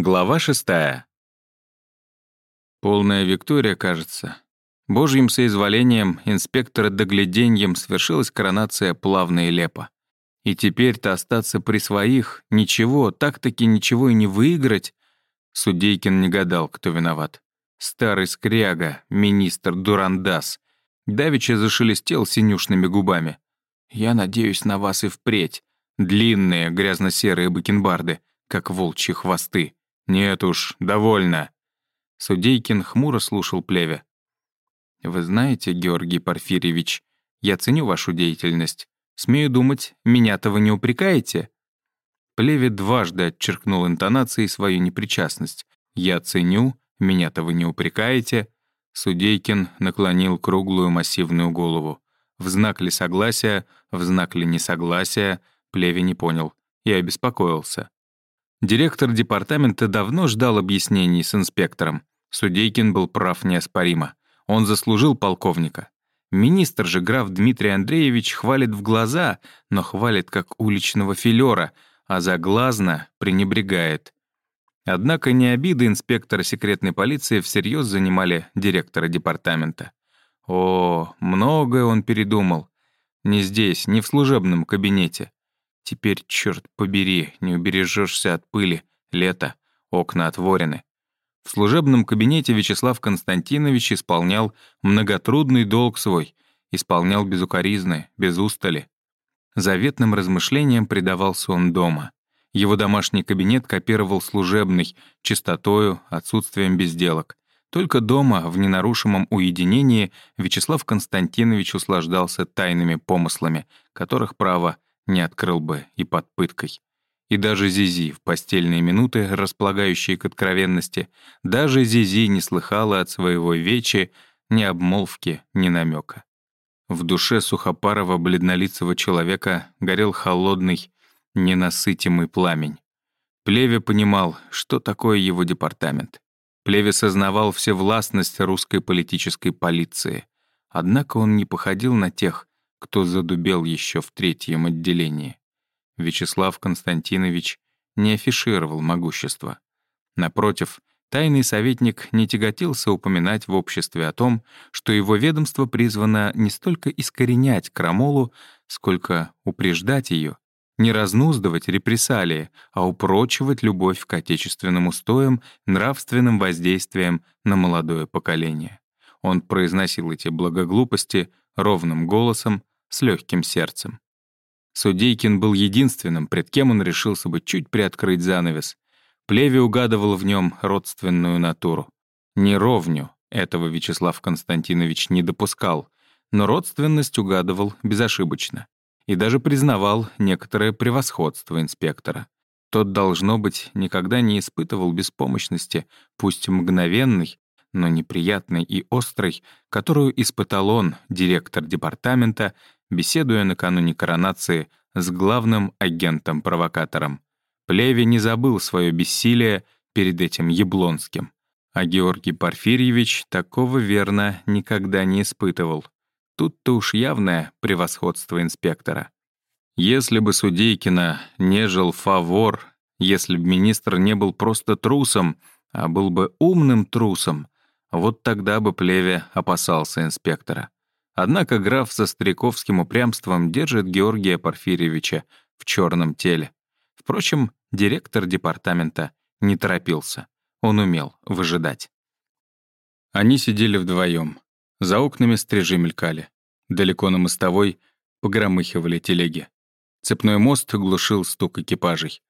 Глава шестая. Полная Виктория, кажется. Божьим соизволением, инспектора догляденьем свершилась коронация плавно и лепо. И теперь-то остаться при своих, ничего, так-таки ничего и не выиграть. Судейкин не гадал, кто виноват. Старый скряга, министр Дурандас. Давича зашелестел синюшными губами. «Я надеюсь на вас и впредь. Длинные грязно-серые бакенбарды, как волчьи хвосты. «Нет уж, довольно». Судейкин хмуро слушал плеве. «Вы знаете, Георгий Порфирьевич, я ценю вашу деятельность. Смею думать, меня-то вы не упрекаете?» Плеве дважды отчеркнул интонацией свою непричастность. «Я ценю, меня-то вы не упрекаете». Судейкин наклонил круглую массивную голову. В знак ли согласия, в знак ли несогласия, Плеве не понял и обеспокоился. Директор департамента давно ждал объяснений с инспектором. Судейкин был прав неоспоримо. Он заслужил полковника. Министр же граф Дмитрий Андреевич хвалит в глаза, но хвалит как уличного филера, а заглазно пренебрегает. Однако не обиды инспектора секретной полиции всерьез занимали директора департамента. О, многое он передумал. Не здесь, не в служебном кабинете. Теперь, черт побери, не убережешься от пыли. Лето, окна отворены. В служебном кабинете Вячеслав Константинович исполнял многотрудный долг свой, исполнял безукоризны, без устали. Заветным размышлениям предавался он дома. Его домашний кабинет копировал служебный, чистотою, отсутствием безделок. Только дома, в ненарушимом уединении, Вячеслав Константинович услаждался тайными помыслами, которых, право, не открыл бы и под пыткой. И даже Зизи в постельные минуты, располагающие к откровенности, даже Зизи не слыхала от своего вечи ни обмолвки, ни намека. В душе сухопарого бледнолицего человека горел холодный, ненасытимый пламень. Плеве понимал, что такое его департамент. Плеве сознавал всевластность русской политической полиции. Однако он не походил на тех, кто задубел еще в третьем отделении. Вячеслав Константинович не афишировал могущество. Напротив, тайный советник не тяготился упоминать в обществе о том, что его ведомство призвано не столько искоренять крамолу, сколько упреждать ее, не разнуздывать репрессалии, а упрочивать любовь к отечественным устоям, нравственным воздействием на молодое поколение. Он произносил эти благоглупости ровным голосом, с легким сердцем. Судейкин был единственным, пред кем он решился бы чуть приоткрыть занавес. Плеви угадывал в нем родственную натуру. Не ровню, этого Вячеслав Константинович не допускал, но родственность угадывал безошибочно. И даже признавал некоторое превосходство инспектора. Тот, должно быть, никогда не испытывал беспомощности, пусть мгновенной, но неприятной и острой, которую испытал он, директор департамента, беседуя накануне коронации с главным агентом-провокатором. Плеви не забыл свое бессилие перед этим Яблонским. А Георгий Порфирьевич такого верно никогда не испытывал. Тут-то уж явное превосходство инспектора. Если бы Судейкина не жил фавор, если бы министр не был просто трусом, а был бы умным трусом, вот тогда бы Плеве опасался инспектора. Однако граф со стариковским упрямством держит Георгия Порфирьевича в черном теле. Впрочем, директор департамента не торопился. Он умел выжидать. Они сидели вдвоем. За окнами стрижи мелькали. Далеко на мостовой погромыхивали телеги. Цепной мост глушил стук экипажей.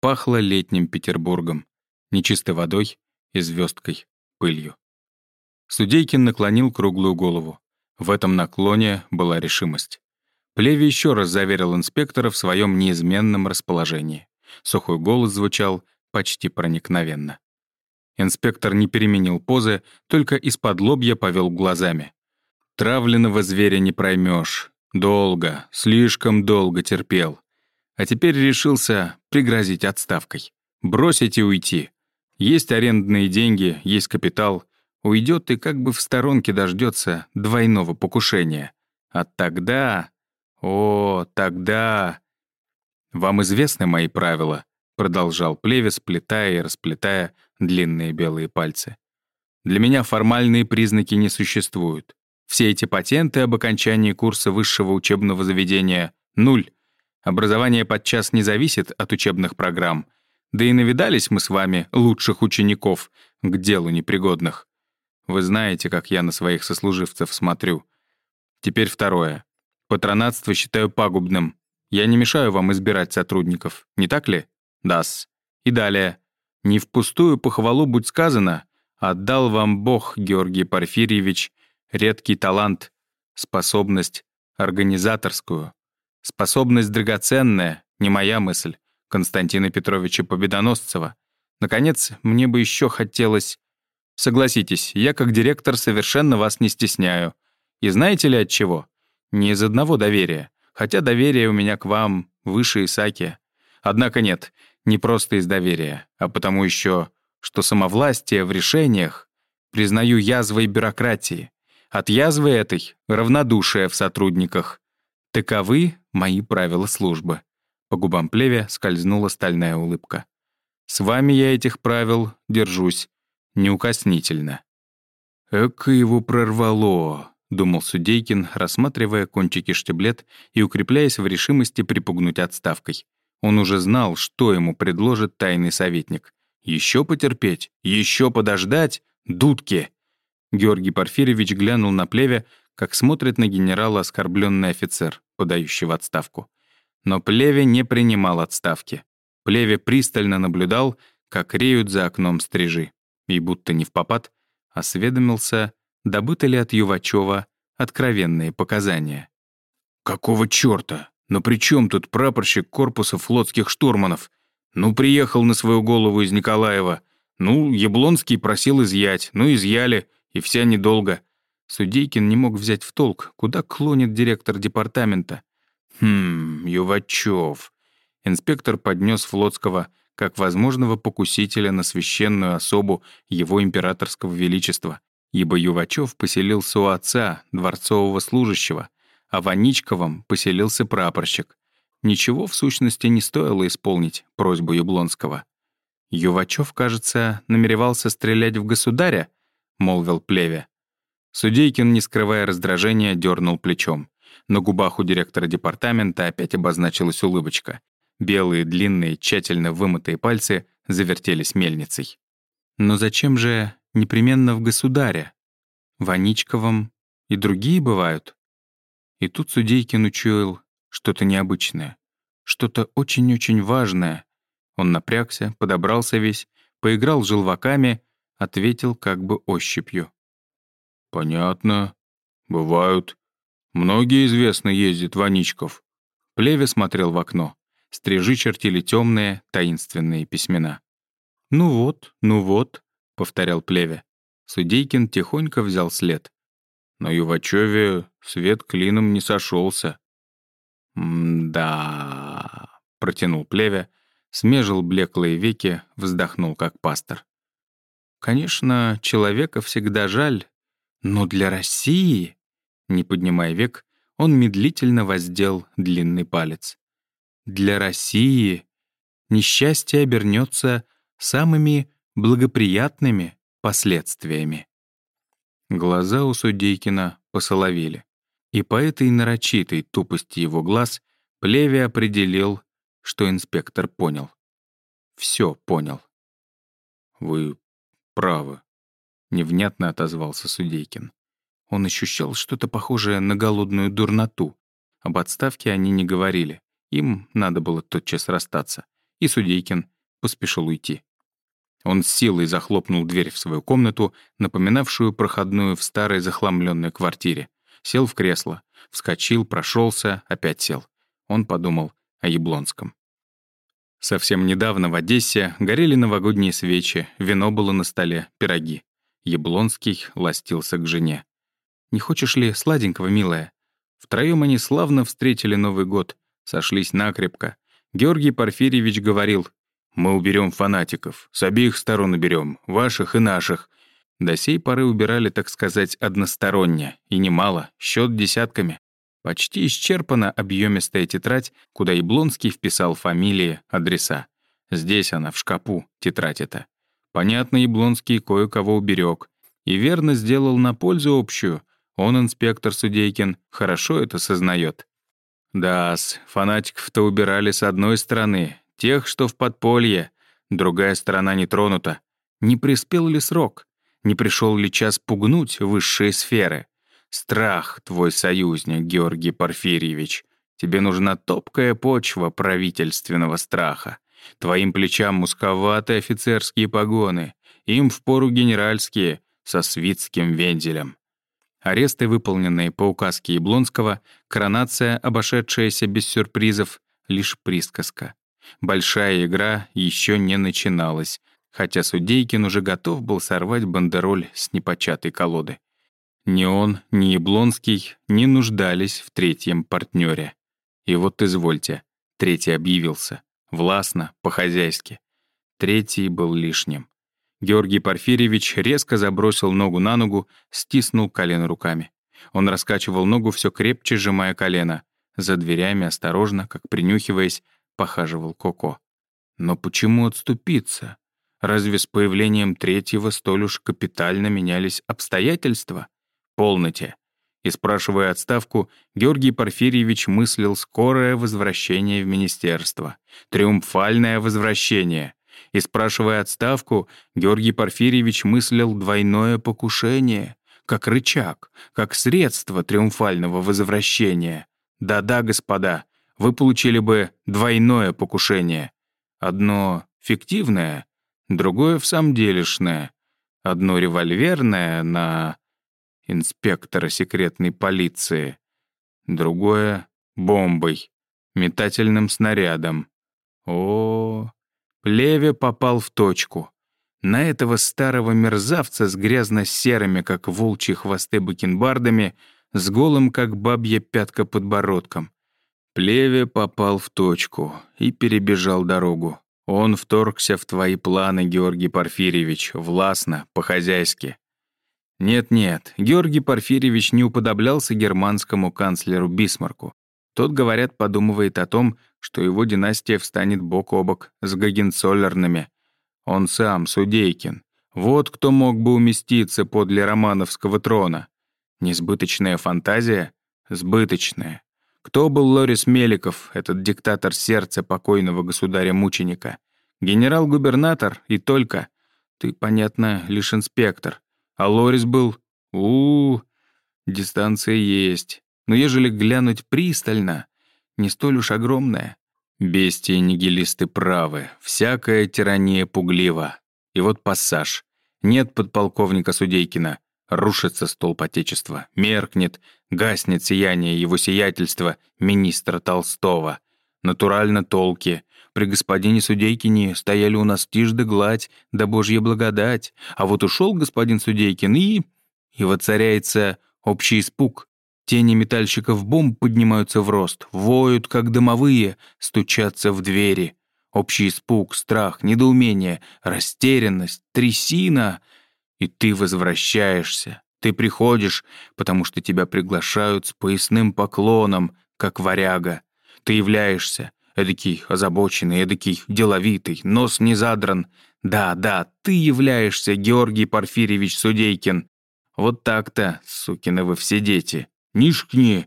Пахло летним Петербургом, нечистой водой и звездкой, пылью. Судейкин наклонил круглую голову. В этом наклоне была решимость. Плеви еще раз заверил инспектора в своем неизменном расположении. Сухой голос звучал почти проникновенно. Инспектор не переменил позы, только из-под лобья повел глазами. «Травленного зверя не проймешь. Долго, слишком долго терпел. А теперь решился пригрозить отставкой. Бросить и уйти. Есть арендные деньги, есть капитал. Уйдет и как бы в сторонке дождется двойного покушения. А тогда... О, тогда... Вам известны мои правила. продолжал Плеве, сплетая и расплетая длинные белые пальцы. Для меня формальные признаки не существуют. Все эти патенты об окончании курса высшего учебного заведения — нуль. Образование подчас не зависит от учебных программ. Да и навидались мы с вами лучших учеников, к делу непригодных. Вы знаете, как я на своих сослуживцев смотрю. Теперь второе. Патронатство считаю пагубным. Я не мешаю вам избирать сотрудников, не так ли? Дас. И далее. Не впустую похвалу будь сказано, отдал вам Бог, Георгий Порфирьевич, редкий талант, способность организаторскую. Способность драгоценная, не моя мысль, Константина Петровича Победоносцева. Наконец, мне бы еще хотелось... Согласитесь, я как директор совершенно вас не стесняю. И знаете ли от чего? Не из одного доверия. Хотя доверие у меня к вам выше Исаки. Однако нет, не просто из доверия, а потому еще, что самовластие в решениях признаю язвой бюрократии. От язвы этой — равнодушие в сотрудниках. Таковы мои правила службы. По губам плеве скользнула стальная улыбка. С вами я этих правил держусь неукоснительно. Эка его прорвало, — думал Судейкин, рассматривая кончики штиблет и укрепляясь в решимости припугнуть отставкой. Он уже знал, что ему предложит тайный советник. Еще потерпеть? Еще подождать? Дудки! Георгий Порфирьевич глянул на плеве, как смотрит на генерала оскорбленный офицер, подающий в отставку. Но Плеве не принимал отставки. Плеве пристально наблюдал, как реют за окном стрижи. И будто не в попад, осведомился, добыты ли от Ювачева откровенные показания. «Какого чёрта? Но при чем тут прапорщик корпуса флотских штурманов? Ну, приехал на свою голову из Николаева. Ну, Яблонский просил изъять, ну, изъяли, и вся недолго». Судейкин не мог взять в толк, куда клонит директор департамента. «Хм, Ювачев». Инспектор поднес Флотского как возможного покусителя на священную особу его императорского величества ибо Ювачев поселился у отца, дворцового служащего, а в Аничковом поселился прапорщик. Ничего, в сущности, не стоило исполнить просьбу Яблонского. «Ювачев, кажется, намеревался стрелять в государя?» — молвил Плеве. Судейкин, не скрывая раздражения, дернул плечом. На губах у директора департамента опять обозначилась улыбочка. Белые, длинные, тщательно вымытые пальцы завертелись мельницей. «Но зачем же непременно в государя. В Аничковом и другие бывают. И тут Судейкин учуял что-то необычное, что-то очень-очень важное. Он напрягся, подобрался весь, поиграл желваками, ответил как бы ощупью. «Понятно. Бывают. Многие известно ездят в Аничков». Плеве смотрел в окно. Стрижи чертили темные, таинственные письмена. «Ну вот, ну вот», — повторял Плеве. Судейкин тихонько взял след. На Ювачеве свет клином не сошелся. «Да...» — протянул Плеве, смежил блеклые веки, вздохнул как пастор. «Конечно, человека всегда жаль, но для России...» Не поднимая век, он медлительно воздел длинный палец. «Для России несчастье обернется самыми благоприятными последствиями. Глаза у Судейкина посоловели, и по этой нарочитой тупости его глаз Плеви определил, что инспектор понял. Все понял. «Вы правы», — невнятно отозвался Судейкин. Он ощущал что-то похожее на голодную дурноту. Об отставке они не говорили. Им надо было тотчас расстаться. И Судейкин поспешил уйти. Он с силой захлопнул дверь в свою комнату, напоминавшую проходную в старой захламленной квартире. Сел в кресло, вскочил, прошелся, опять сел. Он подумал о Яблонском. Совсем недавно в Одессе горели новогодние свечи, вино было на столе, пироги. Яблонский ластился к жене. «Не хочешь ли сладенького, милая?» Втроем они славно встретили Новый год, сошлись накрепко. Георгий Порфирьевич говорил, мы уберем фанатиков, с обеих сторон уберем, ваших и наших. До сей поры убирали, так сказать, односторонне, и немало, счет десятками. Почти исчерпана объемистая тетрадь, куда Яблонский вписал фамилии, адреса. Здесь она, в шкапу, тетрадь эта. Понятно, Яблонский кое-кого уберег. И верно сделал на пользу общую. Он, инспектор Судейкин, хорошо это сознает. Да-с, фанатиков-то убирали с одной стороны, тех, что в подполье. Другая сторона не тронута. Не приспел ли срок? Не пришел ли час пугнуть высшие сферы? Страх твой союзник, Георгий Порфирьевич. Тебе нужна топкая почва правительственного страха. Твоим плечам мусковатые офицерские погоны, им впору генеральские, со свитским вензелем. Аресты, выполненные по указке Яблонского, коронация, обошедшаяся без сюрпризов, лишь присказка. Большая игра еще не начиналась, хотя Судейкин уже готов был сорвать бандероль с непочатой колоды. Ни он, ни Яблонский не нуждались в третьем партнере. И вот извольте, третий объявился. Властно, по-хозяйски. Третий был лишним. Георгий Порфирьевич резко забросил ногу на ногу, стиснул колено руками. Он раскачивал ногу все крепче, сжимая колено. За дверями, осторожно, как принюхиваясь, похаживал Коко. Но почему отступиться? Разве с появлением третьего столь уж капитально менялись обстоятельства? Полноте. И спрашивая отставку, Георгий Порфирьевич мыслил скорое возвращение в министерство, триумфальное возвращение. И спрашивая отставку, Георгий Порфирьевич мыслил двойное покушение, как рычаг, как средство триумфального возвращения. Да-да, господа, вы получили бы двойное покушение. Одно фиктивное, другое в самом делешное. Одно револьверное на инспектора секретной полиции, другое — бомбой, метательным снарядом. О, Плеве попал в точку. На этого старого мерзавца с грязно-серыми, как волчьи хвосты бакенбардами, с голым, как бабья пятка подбородком. Плеве попал в точку и перебежал дорогу. Он вторгся в твои планы, Георгий Порфирьевич, властно, по-хозяйски. Нет-нет, Георгий Порфирьевич не уподоблялся германскому канцлеру Бисмарку. Тот, говорят, подумывает о том, что его династия встанет бок о бок с Гагенцоллерными. Он сам, Судейкин. Вот кто мог бы уместиться подле романовского трона. Несбыточная фантазия? Сбыточная. Кто был Лорис Меликов, этот диктатор сердца покойного государя-мученика? Генерал-губернатор и только. Ты, понятно, лишь инспектор. А Лорис был... у, -у, -у дистанция есть. Но ежели глянуть пристально, не столь уж огромная. Бестии нигилисты правы, всякая тирания пуглива. И вот пассаж. Нет подполковника Судейкина. Рушится столб Отечества, меркнет, гаснет сияние его сиятельства, министра Толстого. Натурально толки. При господине Судейкине стояли у нас тишь да гладь, да божья благодать. А вот ушел господин Судейкин и... И воцаряется общий испуг. Тени метальщиков бомб поднимаются в рост, воют, как дымовые, стучатся в двери. Общий испуг, страх, недоумение, растерянность, трясина. И ты возвращаешься. Ты приходишь, потому что тебя приглашают с поясным поклоном, как варяга. Ты являешься, эдакий озабоченный, эдакий деловитый, нос не задран. Да, да, ты являешься, Георгий Порфирьевич Судейкин. Вот так-то, сукины вы все дети. Нишкни,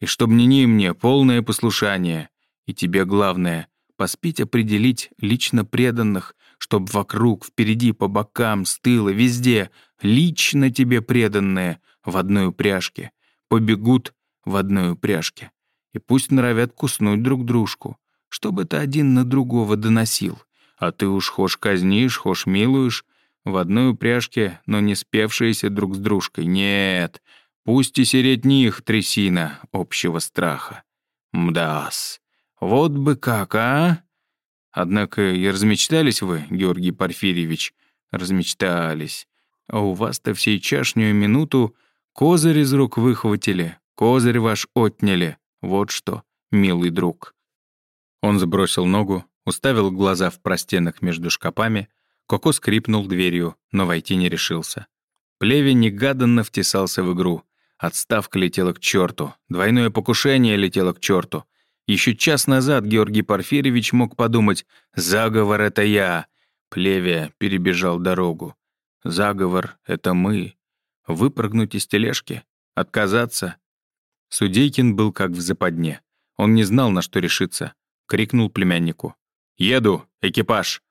и чтоб не ни мне полное послушание. И тебе главное — поспеть определить лично преданных, чтоб вокруг, впереди, по бокам, с тыла, везде, лично тебе преданные в одной упряжке, побегут в одной упряжке. И пусть норовят куснуть друг дружку, чтобы это один на другого доносил. А ты уж хошь казнишь, хошь милуешь, в одной упряжке, но не спевшиеся друг с дружкой. Нет, Пусть и сереть них трясина общего страха. Мдас. Вот бы как, а? Однако и размечтались вы, Георгий Порфирьевич, размечтались. А у вас-то в сейчашнюю минуту козырь из рук выхватили, козырь ваш отняли. Вот что, милый друг. Он сбросил ногу, уставил глаза в простенок между шкапами, Коко скрипнул дверью, но войти не решился. Плеви негаданно втесался в игру. Отставка летела к черту, двойное покушение летело к черту. Еще час назад Георгий Порфирьевич мог подумать «Заговор — это я». Плевия перебежал дорогу. «Заговор — это мы». Выпрыгнуть из тележки? Отказаться? Судейкин был как в западне. Он не знал, на что решиться. Крикнул племяннику. «Еду! Экипаж!»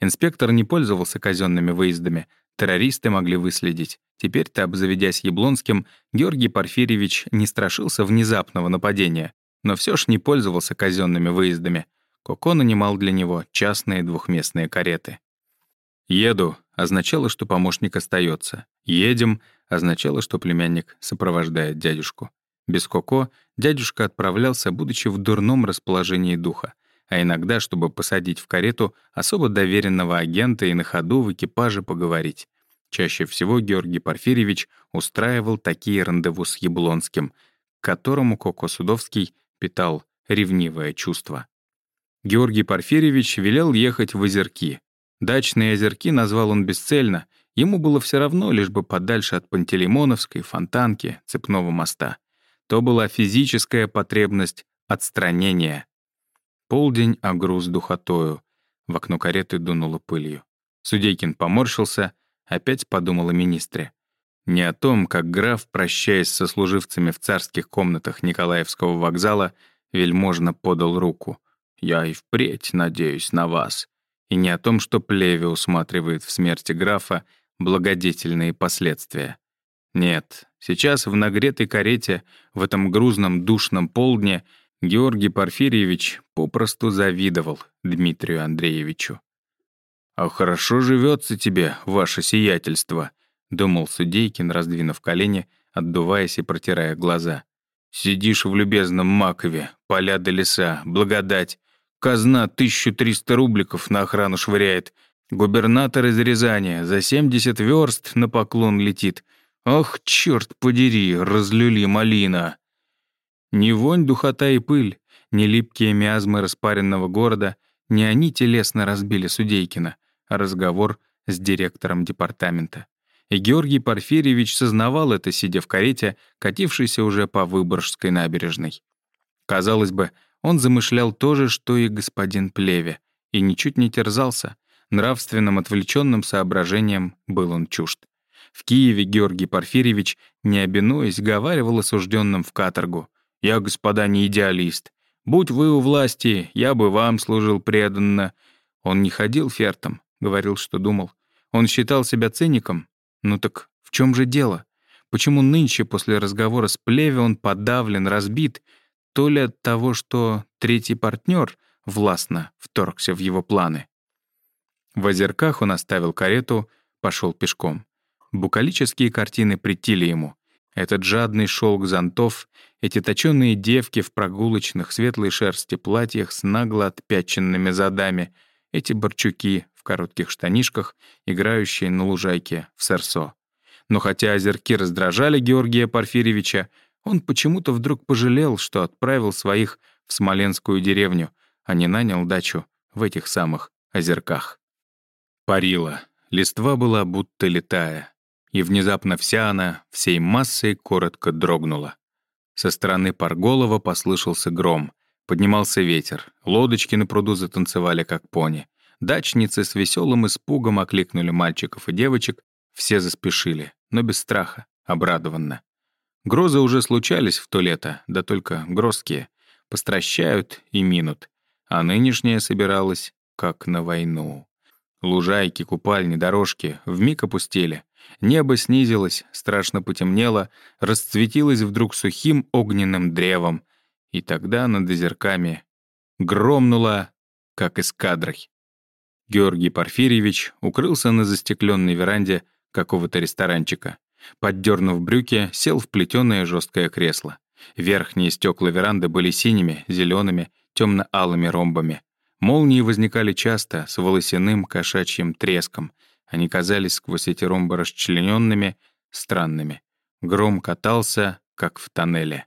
Инспектор не пользовался казенными выездами. Террористы могли выследить. Теперь-то, обзаведясь Яблонским, Георгий Порфирьевич не страшился внезапного нападения, но все ж не пользовался казенными выездами. Коко нанимал для него частные двухместные кареты. «Еду» означало, что помощник остается. «Едем» означало, что племянник сопровождает дядюшку. Без Коко дядюшка отправлялся, будучи в дурном расположении духа, а иногда, чтобы посадить в карету особо доверенного агента и на ходу в экипаже поговорить. Чаще всего Георгий Порфирьевич устраивал такие рандеву с Яблонским, к которому Коко Судовский питал ревнивое чувство. Георгий Порфирьевич велел ехать в озерки. Дачные озерки назвал он бесцельно, ему было все равно, лишь бы подальше от Пантелеймоновской, Фонтанки, Цепного моста. То была физическая потребность отстранения. Полдень огруз духотою. В окно кареты дунуло пылью. Судейкин поморщился, опять подумал о министре. Не о том, как граф, прощаясь со служивцами в царских комнатах Николаевского вокзала, вельможно подал руку. «Я и впредь надеюсь на вас». И не о том, что Плеви усматривает в смерти графа благодетельные последствия. Нет, сейчас в нагретой карете, в этом грузном душном полдне, Георгий Порфирьевич попросту завидовал Дмитрию Андреевичу. «А хорошо живется тебе, ваше сиятельство», — думал Судейкин, раздвинув колени, отдуваясь и протирая глаза. «Сидишь в любезном Макове, поля до леса, благодать. Казна 1300 рубликов на охрану швыряет. Губернатор из Рязани за 70 верст на поклон летит. Ох, черт подери, разлюли малина. Ни вонь, духота и пыль, ни липкие миазмы распаренного города, не они телесно разбили Судейкина, а разговор с директором департамента. И Георгий Порфирьевич сознавал это, сидя в карете, катившейся уже по Выборгской набережной. Казалось бы, он замышлял то же, что и господин Плеве, и ничуть не терзался. Нравственным отвлеченным соображением был он чужд. В Киеве Георгий Порфирьевич, не обинуясь, говаривал осужденным в каторгу. «Я, господа, не идеалист. Будь вы у власти, я бы вам служил преданно». Он не ходил фертом, говорил, что думал. Он считал себя циником. Ну так в чем же дело? Почему нынче, после разговора с Плеве, он подавлен, разбит? То ли от того, что третий партнер властно вторгся в его планы? В озерках он оставил карету, пошел пешком. Букалические картины притили ему. Этот жадный шелк зонтов, эти точёные девки в прогулочных светлой шерсти платьях с нагло отпяченными задами, эти борчуки в коротких штанишках, играющие на лужайке в сорсо. Но хотя озерки раздражали Георгия Порфирьевича, он почему-то вдруг пожалел, что отправил своих в Смоленскую деревню, а не нанял дачу в этих самых озерках. Парила. Листва была будто летая и внезапно вся она всей массой коротко дрогнула. Со стороны Парголова послышался гром. Поднимался ветер. Лодочки на пруду затанцевали, как пони. Дачницы с веселым испугом окликнули мальчиков и девочек. Все заспешили, но без страха, обрадованно. Грозы уже случались в то лето, да только грозкие. Постращают и минут. А нынешняя собиралась, как на войну. Лужайки, купальни, дорожки вмиг опустели. Небо снизилось, страшно потемнело, расцветилось вдруг сухим огненным древом, и тогда над озерками громнуло, как эскадрой. Георгий Порфирьевич укрылся на застекленной веранде какого-то ресторанчика. Поддернув брюки, сел в плетеное жесткое кресло. Верхние стекла веранды были синими, зелеными, темно-алыми ромбами. Молнии возникали часто, с волосяным кошачьим треском. Они казались сквозь эти ромбы расчлененными, странными. Гром катался, как в тоннеле.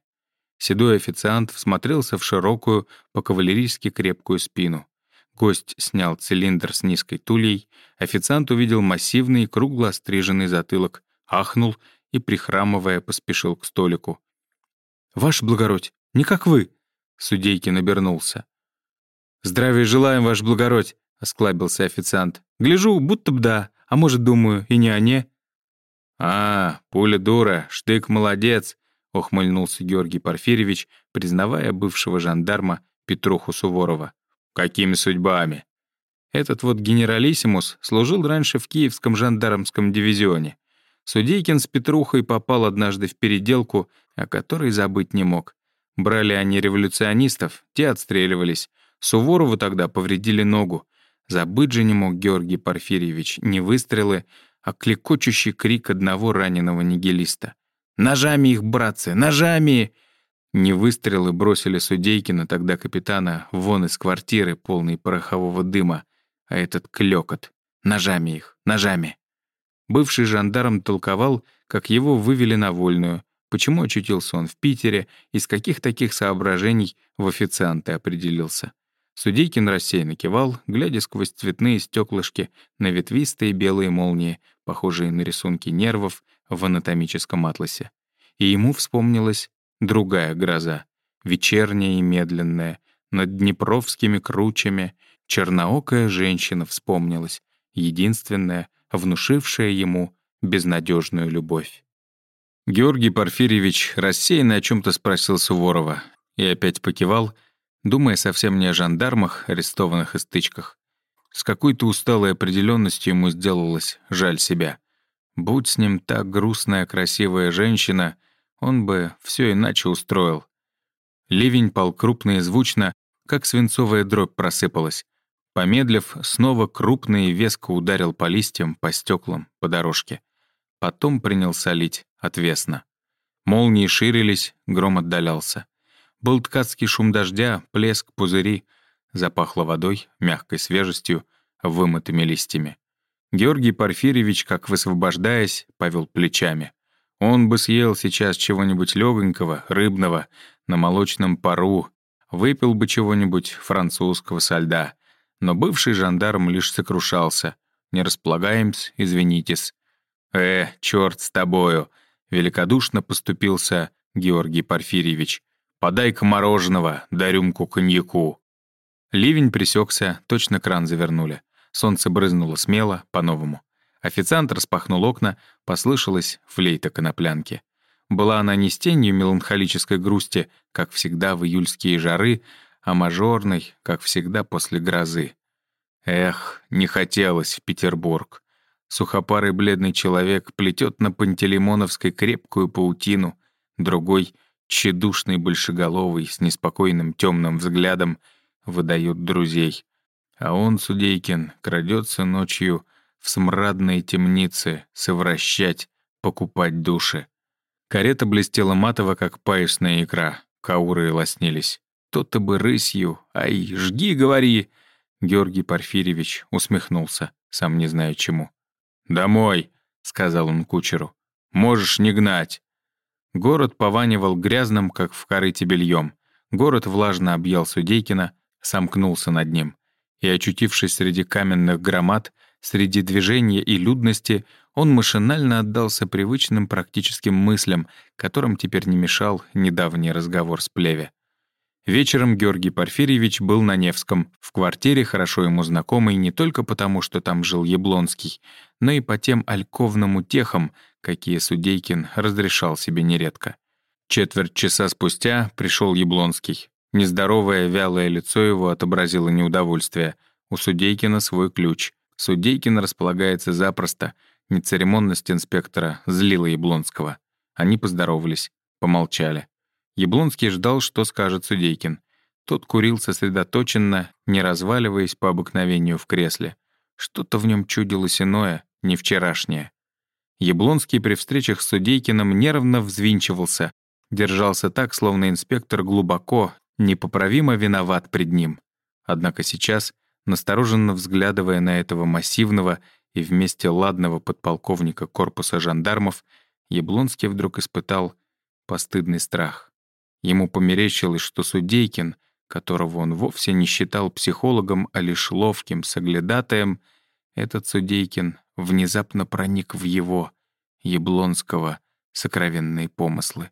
Седой официант всмотрелся в широкую, по-кавалерийски крепкую спину. Гость снял цилиндр с низкой тулей. Официант увидел массивный, кругло остриженный затылок, ахнул и, прихрамывая, поспешил к столику. «Ваше благородь, не как вы!» Судейкин обернулся. «Здравия желаем, ваш благородь», — осклабился официант. «Гляжу, будто б да, а может, думаю, и не они». «А, пуля дура, штык молодец», — ухмыльнулся Георгий Порфирьевич, признавая бывшего жандарма Петруху Суворова. «Какими судьбами?» Этот вот генералиссимус служил раньше в Киевском жандармском дивизионе. Судейкин с Петрухой попал однажды в переделку, о которой забыть не мог. Брали они революционистов, те отстреливались. Суворову тогда повредили ногу. Забыть же не мог Георгий Порфирьевич ни выстрелы, а клекочущий крик одного раненого нигилиста. «Ножами их, братцы, ножами!» Не выстрелы бросили Судейкина, тогда капитана, вон из квартиры, полной порохового дыма, а этот клёкот. Ножами их, ножами. Бывший жандарм толковал, как его вывели на вольную, почему очутился он в Питере, из каких таких соображений в официанты определился. Судейкин рассеянно кивал, глядя сквозь цветные стеклышки на ветвистые белые молнии, похожие на рисунки нервов в анатомическом атласе. И ему вспомнилась другая гроза, вечерняя и медленная, над Днепровскими кручами, черноокая женщина вспомнилась, единственная, внушившая ему безнадежную любовь. Георгий Порфирьевич рассеянно о чем то спросил Суворова и опять покивал, думая совсем не о жандармах, арестованных и стычках. С какой-то усталой определенностью ему сделалось жаль себя. Будь с ним так грустная, красивая женщина, он бы все иначе устроил. Ливень пал крупно и звучно, как свинцовая дробь просыпалась. Помедлив, снова крупно и веско ударил по листьям, по стеклам, по дорожке. Потом принялся лить отвесно. Молнии ширились, гром отдалялся. Был ткацкий шум дождя, плеск, пузыри. Запахло водой, мягкой свежестью, вымытыми листьями. Георгий Порфирьевич, как высвобождаясь, повел плечами. Он бы съел сейчас чего-нибудь легонького, рыбного, на молочном пару, выпил бы чего-нибудь французского со льда. Но бывший жандарм лишь сокрушался. «Не располагаемся, извинитесь». «Э, черт с тобою!» — великодушно поступился Георгий Порфирьевич. «Подай-ка мороженого, да рюмку коньяку». Ливень присекся, точно кран завернули. Солнце брызнуло смело, по-новому. Официант распахнул окна, послышалась флейта коноплянки. Была она не с тенью меланхолической грусти, как всегда в июльские жары, а мажорной, как всегда после грозы. Эх, не хотелось в Петербург. Сухопарый бледный человек плетет на Пантелеймоновской крепкую паутину, другой, тщедушный большеголовый, с неспокойным темным взглядом, выдает друзей. А он, Судейкин, крадется ночью в смрадные темницы, совращать, покупать души. Карета блестела матово, как паечная икра, кауры лоснились. То-то бы рысью, ай, жги, говори!» Георгий Порфирьевич усмехнулся, сам не зная чему. «Домой», — сказал он кучеру. «Можешь не гнать». Город пованивал грязным, как в корыте бельем. Город влажно объял Судейкина, сомкнулся над ним. И, очутившись среди каменных громад, среди движения и людности, он машинально отдался привычным практическим мыслям, которым теперь не мешал недавний разговор с Плеве. Вечером Георгий Порфирьевич был на Невском, в квартире, хорошо ему знакомой не только потому, что там жил Яблонский, но и по тем альковным утехам, какие Судейкин разрешал себе нередко. Четверть часа спустя пришел Яблонский. Нездоровое, вялое лицо его отобразило неудовольствие. У Судейкина свой ключ. Судейкин располагается запросто. Нецеремонность инспектора злила Яблонского. Они поздоровались, помолчали. Яблонский ждал, что скажет Судейкин. Тот курил сосредоточенно, не разваливаясь по обыкновению в кресле. Что-то в нем чудилось иное, не вчерашнее. Яблонский при встречах с Судейкиным нервно взвинчивался, держался так, словно инспектор глубоко, непоправимо виноват пред ним. Однако сейчас, настороженно взглядывая на этого массивного и вместе ладного подполковника корпуса жандармов, Яблонский вдруг испытал постыдный страх. Ему померещилось, что Судейкин, которого он вовсе не считал психологом, а лишь ловким соглядатаем, этот Судейкин внезапно проник в его, Яблонского, сокровенные помыслы.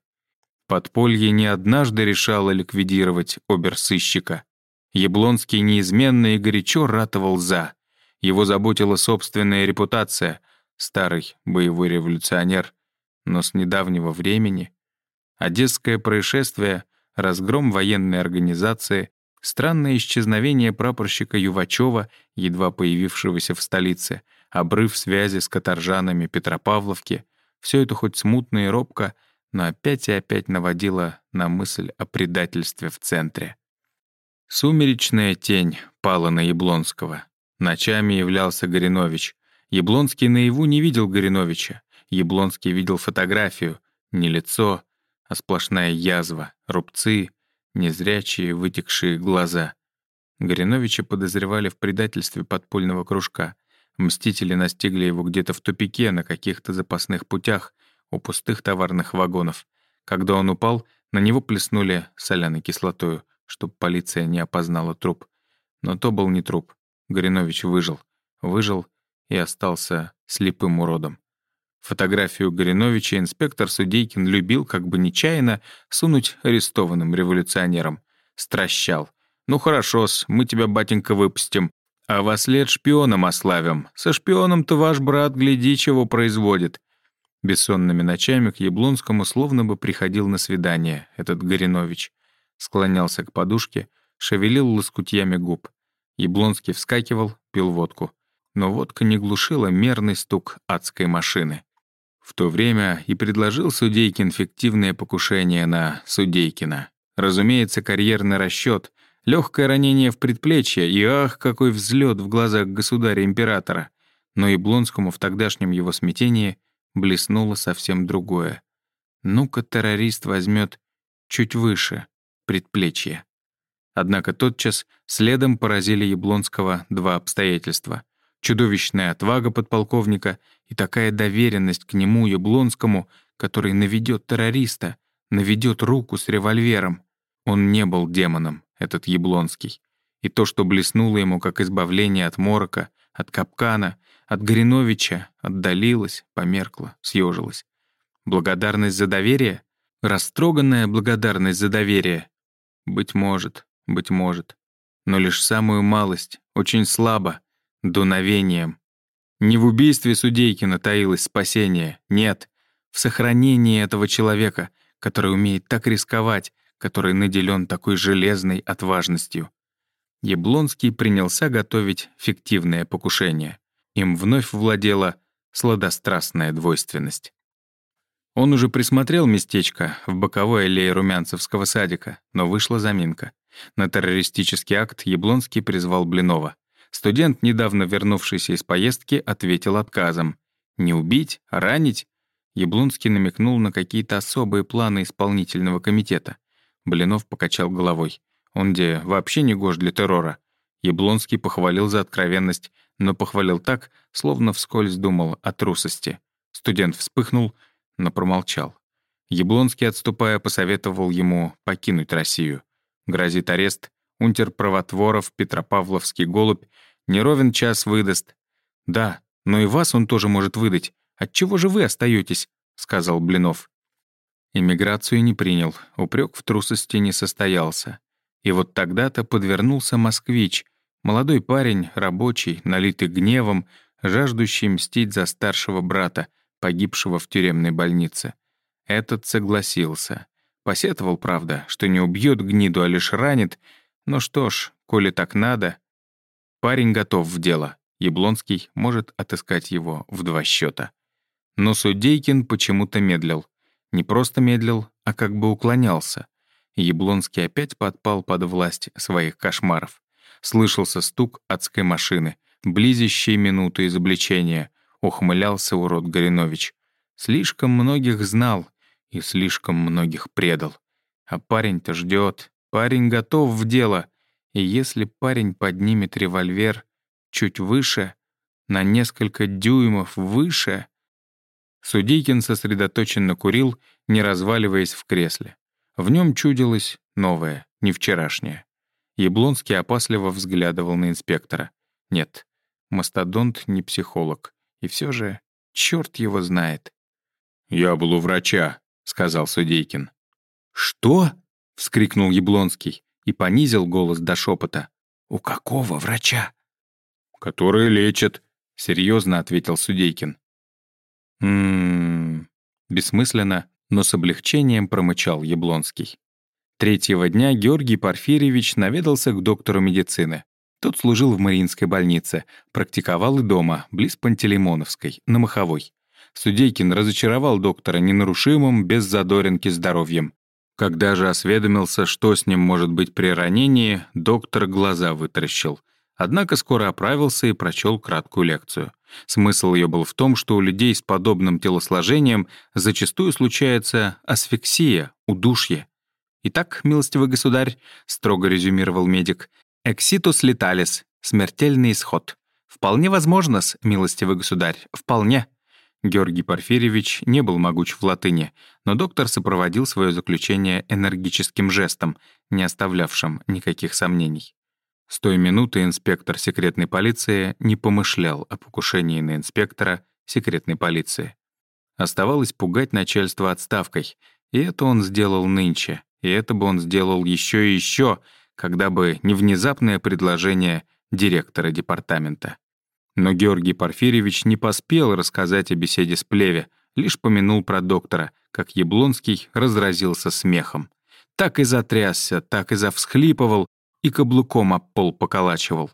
Подполье не однажды решало ликвидировать оберсыщика. Яблонский неизменно и горячо ратовал «за». Его заботила собственная репутация, старый боевой революционер. Но с недавнего времени Одесское происшествие, разгром военной организации, странное исчезновение прапорщика Ювачева, едва появившегося в столице, обрыв связи с каторжанами Петропавловки — все это хоть смутно и робко, но опять и опять наводило на мысль о предательстве в центре. Сумеречная тень пала на Яблонского. Ночами являлся Горинович. Яблонский наяву не видел Гориновича. Яблонский видел фотографию, не лицо, а сплошная язва, рубцы, незрячие вытекшие глаза. Гориновича подозревали в предательстве подпольного кружка. Мстители настигли его где-то в тупике на каких-то запасных путях у пустых товарных вагонов. Когда он упал, на него плеснули соляной кислотою — чтобы полиция не опознала труп. Но то был не труп. Горинович выжил. Выжил и остался слепым уродом. Фотографию Гориновича инспектор Судейкин любил, как бы нечаянно, сунуть арестованным революционерам. Стращал. «Ну хорошо-с, мы тебя, батенька, выпустим. А вас лет шпионом ославим. Со шпионом-то ваш брат, гляди, чего производит». Бессонными ночами к Яблонскому словно бы приходил на свидание этот Горинович склонялся к подушке, шевелил лоскутьями губ. Яблонский вскакивал, пил водку. Но водка не глушила мерный стук адской машины. В то время и предложил Судейкин фиктивное покушение на Судейкина. Разумеется, карьерный расчет, легкое ранение в предплечье и ах, какой взлет в глазах государя-императора. Но и Блонскому в тогдашнем его смятении блеснуло совсем другое. Ну-ка террорист возьмет чуть выше, предплечье. Однако тотчас следом поразили Яблонского два обстоятельства. Чудовищная отвага подполковника и такая доверенность к нему, Яблонскому, который наведет террориста, наведет руку с револьвером. Он не был демоном, этот Яблонский. И то, что блеснуло ему как избавление от морока, от капкана, от Гриновича, отдалилось, померкло, съежилось. Благодарность за доверие? Растроганная благодарность за доверие быть может, быть может. Но лишь самую малость, очень слабо, дуновением. Не в убийстве Судейкина таилось спасение, нет. В сохранении этого человека, который умеет так рисковать, который наделен такой железной отважностью. Яблонский принялся готовить фиктивное покушение. Им вновь владела сладострастная двойственность. Он уже присмотрел местечко в боковой аллее Румянцевского садика, но вышла заминка. На террористический акт Яблонский призвал Блинова. Студент, недавно вернувшийся из поездки, ответил отказом. «Не убить, а ранить?» Яблонский намекнул на какие-то особые планы исполнительного комитета. Блинов покачал головой. Он где вообще не гож для террора. Яблонский похвалил за откровенность, но похвалил так, словно вскользь думал о трусости. Студент вспыхнул — но промолчал. Яблонский, отступая, посоветовал ему покинуть Россию. Грозит арест, унтер-правотворов, Петропавловский голубь, неровен час выдаст. «Да, но и вас он тоже может выдать. Отчего же вы остаетесь? сказал Блинов. Иммиграцию не принял, упрек в трусости не состоялся. И вот тогда-то подвернулся москвич, молодой парень, рабочий, налитый гневом, жаждущий мстить за старшего брата, погибшего в тюремной больнице. Этот согласился. Посетовал, правда, что не убьет гниду, а лишь ранит. Но что ж, коли так надо... Парень готов в дело. Яблонский может отыскать его в два счета. Но Судейкин почему-то медлил. Не просто медлил, а как бы уклонялся. Яблонский опять подпал под власть своих кошмаров. Слышался стук адской машины, близящей минуту изобличения, ухмылялся урод Горинович. Слишком многих знал и слишком многих предал. А парень-то ждет, парень готов в дело. И если парень поднимет револьвер чуть выше, на несколько дюймов выше... Судейкин сосредоточенно курил, не разваливаясь в кресле. В нем чудилось новое, не вчерашнее. Яблонский опасливо взглядывал на инспектора. Нет, мастодонт не психолог. И все же, черт его знает. «Я был у врача», — сказал Судейкин. «Что?» — вскрикнул Яблонский и понизил голос до шепота. «У какого врача?» «Который лечит», — серьезно ответил Судейкин. «М-м-м...» Бессмысленно, но с облегчением промычал Яблонский. Третьего дня Георгий Порфирьевич наведался к доктору медицины. Тот служил в Мариинской больнице, практиковал и дома, близ Пантелеймоновской, на Маховой. Судейкин разочаровал доктора ненарушимым, без задоринки здоровьем. Когда же осведомился, что с ним может быть при ранении, доктор глаза вытаращил. Однако скоро оправился и прочел краткую лекцию. Смысл ее был в том, что у людей с подобным телосложением зачастую случается асфиксия, удушье. «Итак, милостивый государь», — строго резюмировал медик, «экситус леталис, смертельный исход. Вполне возможно, милостивый государь, вполне». Георгий Порфирьевич не был могуч в латыни, но доктор сопроводил свое заключение энергическим жестом, не оставлявшим никаких сомнений. С той минуты инспектор секретной полиции не помышлял о покушении на инспектора секретной полиции. Оставалось пугать начальство отставкой, и это он сделал нынче, и это бы он сделал еще и еще, когда бы не внезапное предложение директора департамента. Но Георгий Порфирьевич не поспел рассказать о беседе с Плеве, лишь помянул про доктора, как Яблонский разразился смехом. Так и затрясся, так и завсхлипывал, и каблуком об пол поколачивал.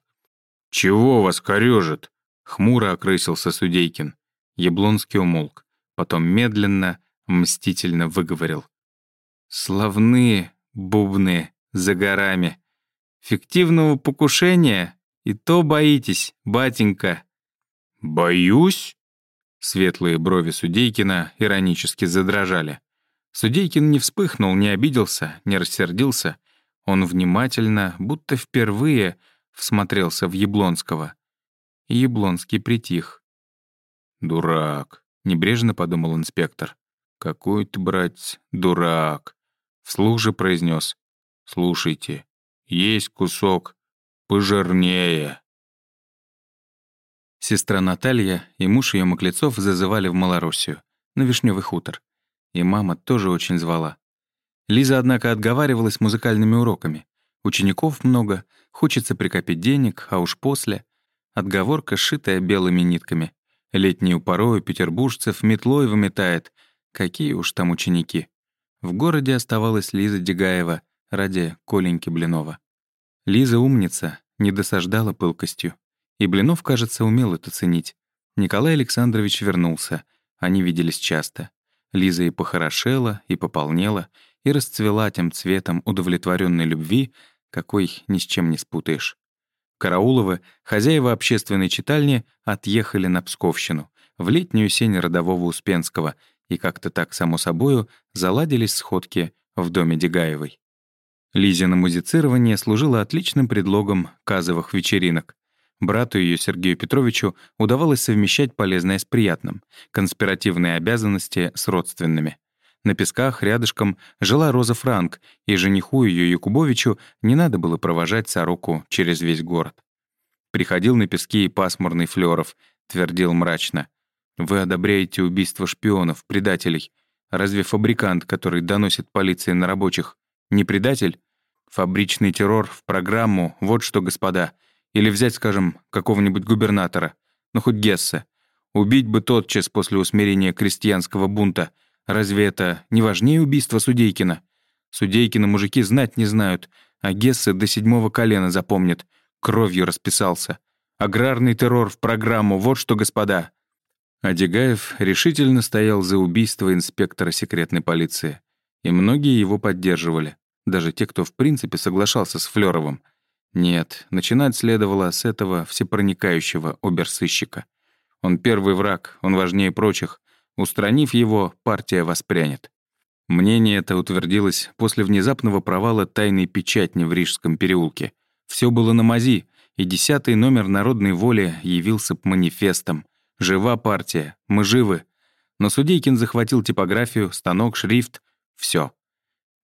«Чего вас корёжит?» — хмуро окрысился Судейкин. Яблонский умолк, потом медленно, мстительно выговорил. «Славные бубны за горами. Фиктивного покушения и то боитесь, батенька». «Боюсь?» Светлые брови Судейкина иронически задрожали. Судейкин не вспыхнул, не обиделся, не рассердился. Он внимательно, будто впервые, всмотрелся в Яблонского. Яблонский притих. «Дурак», — небрежно подумал инспектор. «Какой ты, братец, дурак!» Вслух же произнес. «Слушайте, есть кусок пожирнее». Сестра Наталья и муж ее Маклецов зазывали в Малороссию, на Вишневый хутор. И мама тоже очень звала. Лиза, однако, отговаривалась музыкальными уроками. Учеников много, хочется прикопить денег, а уж после. Отговорка, сшитая белыми нитками. Летнюю порою петербуржцев метлой выметает. Какие уж там ученики. В городе оставалась Лиза Дегаева ради Коленьки Блинова. Лиза умница, не досаждала пылкостью. И Блинов, кажется, умел это ценить. Николай Александрович вернулся. Они виделись часто. Лиза и похорошела, и пополнела, и расцвела тем цветом удовлетворенной любви, какой ни с чем не спутаешь. Карауловы, хозяева общественной читальни, отъехали на Псковщину, в летнюю сень родового Успенского, и как-то так, само собою, заладились сходки в доме Дегаевой. Лизина музицирование служило отличным предлогом казовых вечеринок. Брату ее, Сергею Петровичу, удавалось совмещать полезное с приятным, конспиративные обязанности с родственными. На песках рядышком жила Роза Франк, и жениху ее Якубовичу не надо было провожать Сороку через весь город. Приходил на пески и пасмурный Флёров, твердил мрачно. «Вы одобряете убийство шпионов, предателей. Разве фабрикант, который доносит полиции на рабочих, не предатель? Фабричный террор в программу — вот что, господа. Или взять, скажем, какого-нибудь губернатора, ну хоть Гесса. Убить бы тотчас после усмирения крестьянского бунта — Разве это не важнее убийства Судейкина? Судейкина мужики знать не знают, а Гессе до седьмого колена запомнит. Кровью расписался. Аграрный террор в программу, вот что, господа. Адигаев решительно стоял за убийство инспектора секретной полиции. И многие его поддерживали. Даже те, кто в принципе соглашался с Флёровым. Нет, начинать следовало с этого всепроникающего оберсыщика. Он первый враг, он важнее прочих. Устранив его, партия воспрянет. Мнение это утвердилось после внезапного провала тайной печатни в Рижском переулке. Все было на мази, и десятый номер «Народной воли» явился манифестом. «Жива партия, мы живы». Но Судейкин захватил типографию, станок, шрифт — все.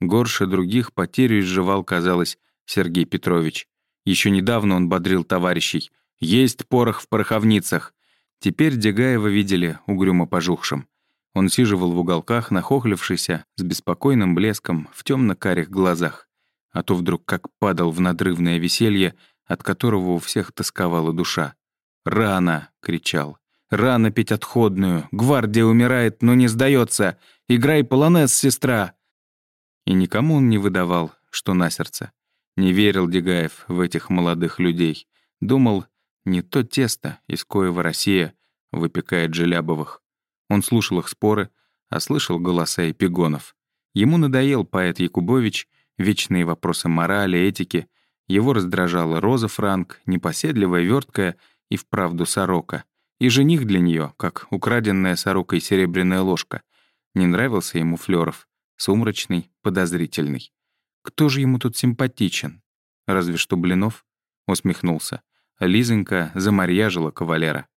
Горше других потерю изживал, казалось, Сергей Петрович. Еще недавно он бодрил товарищей. «Есть порох в пороховницах. Теперь Дегаева видели угрюмо пожухшим. Он сиживал в уголках, нахохлившийся, с беспокойным блеском в темно карих глазах. А то вдруг как падал в надрывное веселье, от которого у всех тосковала душа. «Рано!» — кричал. «Рано пить отходную! Гвардия умирает, но не сдается! Играй полонез, сестра!» И никому он не выдавал, что на сердце. Не верил Дегаев в этих молодых людей. Думал, не то тесто, из коего Россия выпекает Желябовых. Он слушал их споры, а слышал голоса эпигонов. Ему надоел поэт Якубович, вечные вопросы морали, этики. Его раздражала Роза Франк, непоседливая, верткая и вправду сорока. И жених для нее, как украденная сорокой серебряная ложка. Не нравился ему Флёров, сумрачный, подозрительный. Кто же ему тут симпатичен? Разве что Блинов? Усмехнулся. Лизонька замарьяжила кавалера.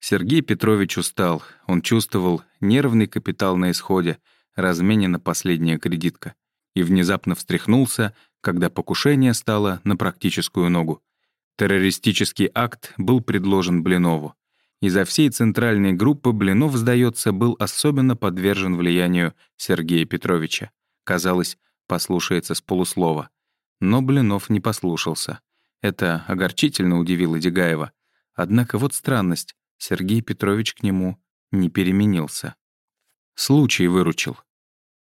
Сергей Петрович устал. Он чувствовал нервный капитал на исходе, разменена последняя кредитка. И внезапно встряхнулся, когда покушение стало на практическую ногу. Террористический акт был предложен Блинову. Изо всей центральной группы Блинов, сдается, был особенно подвержен влиянию Сергея Петровича. Казалось, послушается с полуслова. Но Блинов не послушался. Это огорчительно удивило Дегаева. Однако вот странность. Сергей Петрович к нему не переменился. Случай выручил.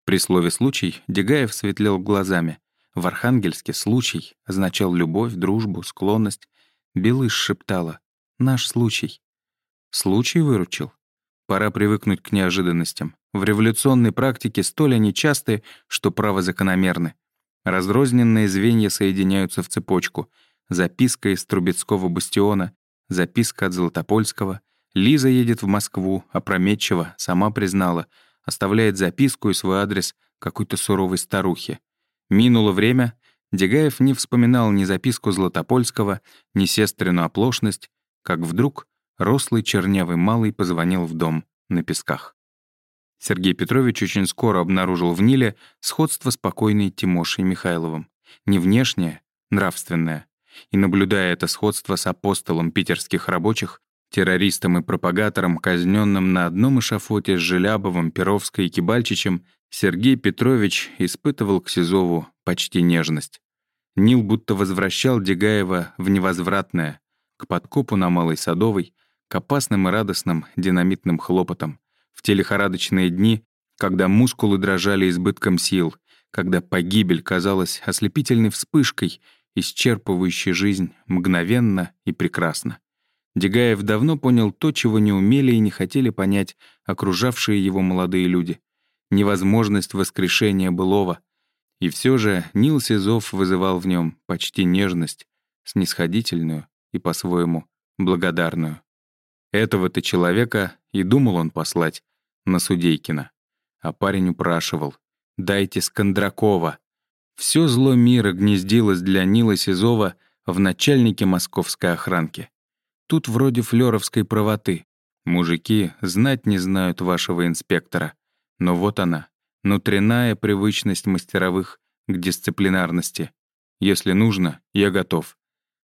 При слове «случай» Дегаев светлел глазами. В Архангельске «случай» означал любовь, дружбу, склонность. Белыш шептала «Наш случай». Случай выручил. Пора привыкнуть к неожиданностям. В революционной практике столь они часты, что право закономерны. Разрозненные звенья соединяются в цепочку. Записка из Трубецкого бастиона, записка от Золотопольского. Лиза едет в Москву, опрометчиво, сама признала, оставляет записку и свой адрес какой-то суровой старухе. Минуло время, Дегаев не вспоминал ни записку Златопольского, ни сестрину оплошность, как вдруг рослый чернявый малый позвонил в дом на песках. Сергей Петрович очень скоро обнаружил в Ниле сходство с покойной Тимошей Михайловым. Не внешнее, нравственное. И наблюдая это сходство с апостолом питерских рабочих, террористом и пропагатором, казненным на одном эшафоте с Желябовым, Перовской и Кибальчичем, Сергей Петрович испытывал к Сизову почти нежность. Нил будто возвращал Дегаева в невозвратное, к подкопу на Малой Садовой, к опасным и радостным динамитным хлопотам, в те лихорадочные дни, когда мускулы дрожали избытком сил, когда погибель казалась ослепительной вспышкой, исчерпывающей жизнь мгновенно и прекрасно. Дегаев давно понял то, чего не умели и не хотели понять окружавшие его молодые люди. Невозможность воскрешения былого. И все же Нил Сизов вызывал в нем почти нежность, снисходительную и по-своему благодарную. Этого-то человека и думал он послать на Судейкина. А парень упрашивал «Дайте Скандракова». Все зло мира гнездилось для Нила Сизова в начальнике московской охранки. Тут вроде флёровской правоты. Мужики знать не знают вашего инспектора. Но вот она, внутренняя привычность мастеровых к дисциплинарности. Если нужно, я готов.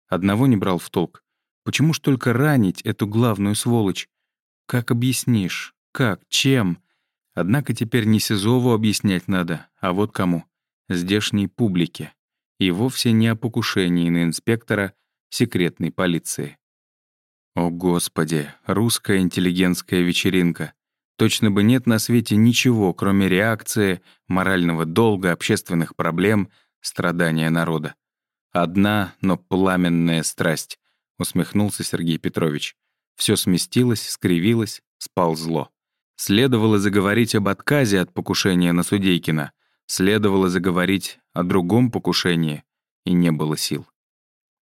Одного не брал в толк. Почему ж только ранить эту главную сволочь? Как объяснишь? Как? Чем? Однако теперь не Сизову объяснять надо, а вот кому. Здешней публике. И вовсе не о покушении на инспектора секретной полиции. О, Господи, русская интеллигентская вечеринка. Точно бы нет на свете ничего, кроме реакции, морального долга, общественных проблем, страдания народа. Одна, но пламенная страсть, усмехнулся Сергей Петрович. Все сместилось, скривилось, сползло. Следовало заговорить об отказе от покушения на Судейкина. Следовало заговорить о другом покушении, и не было сил.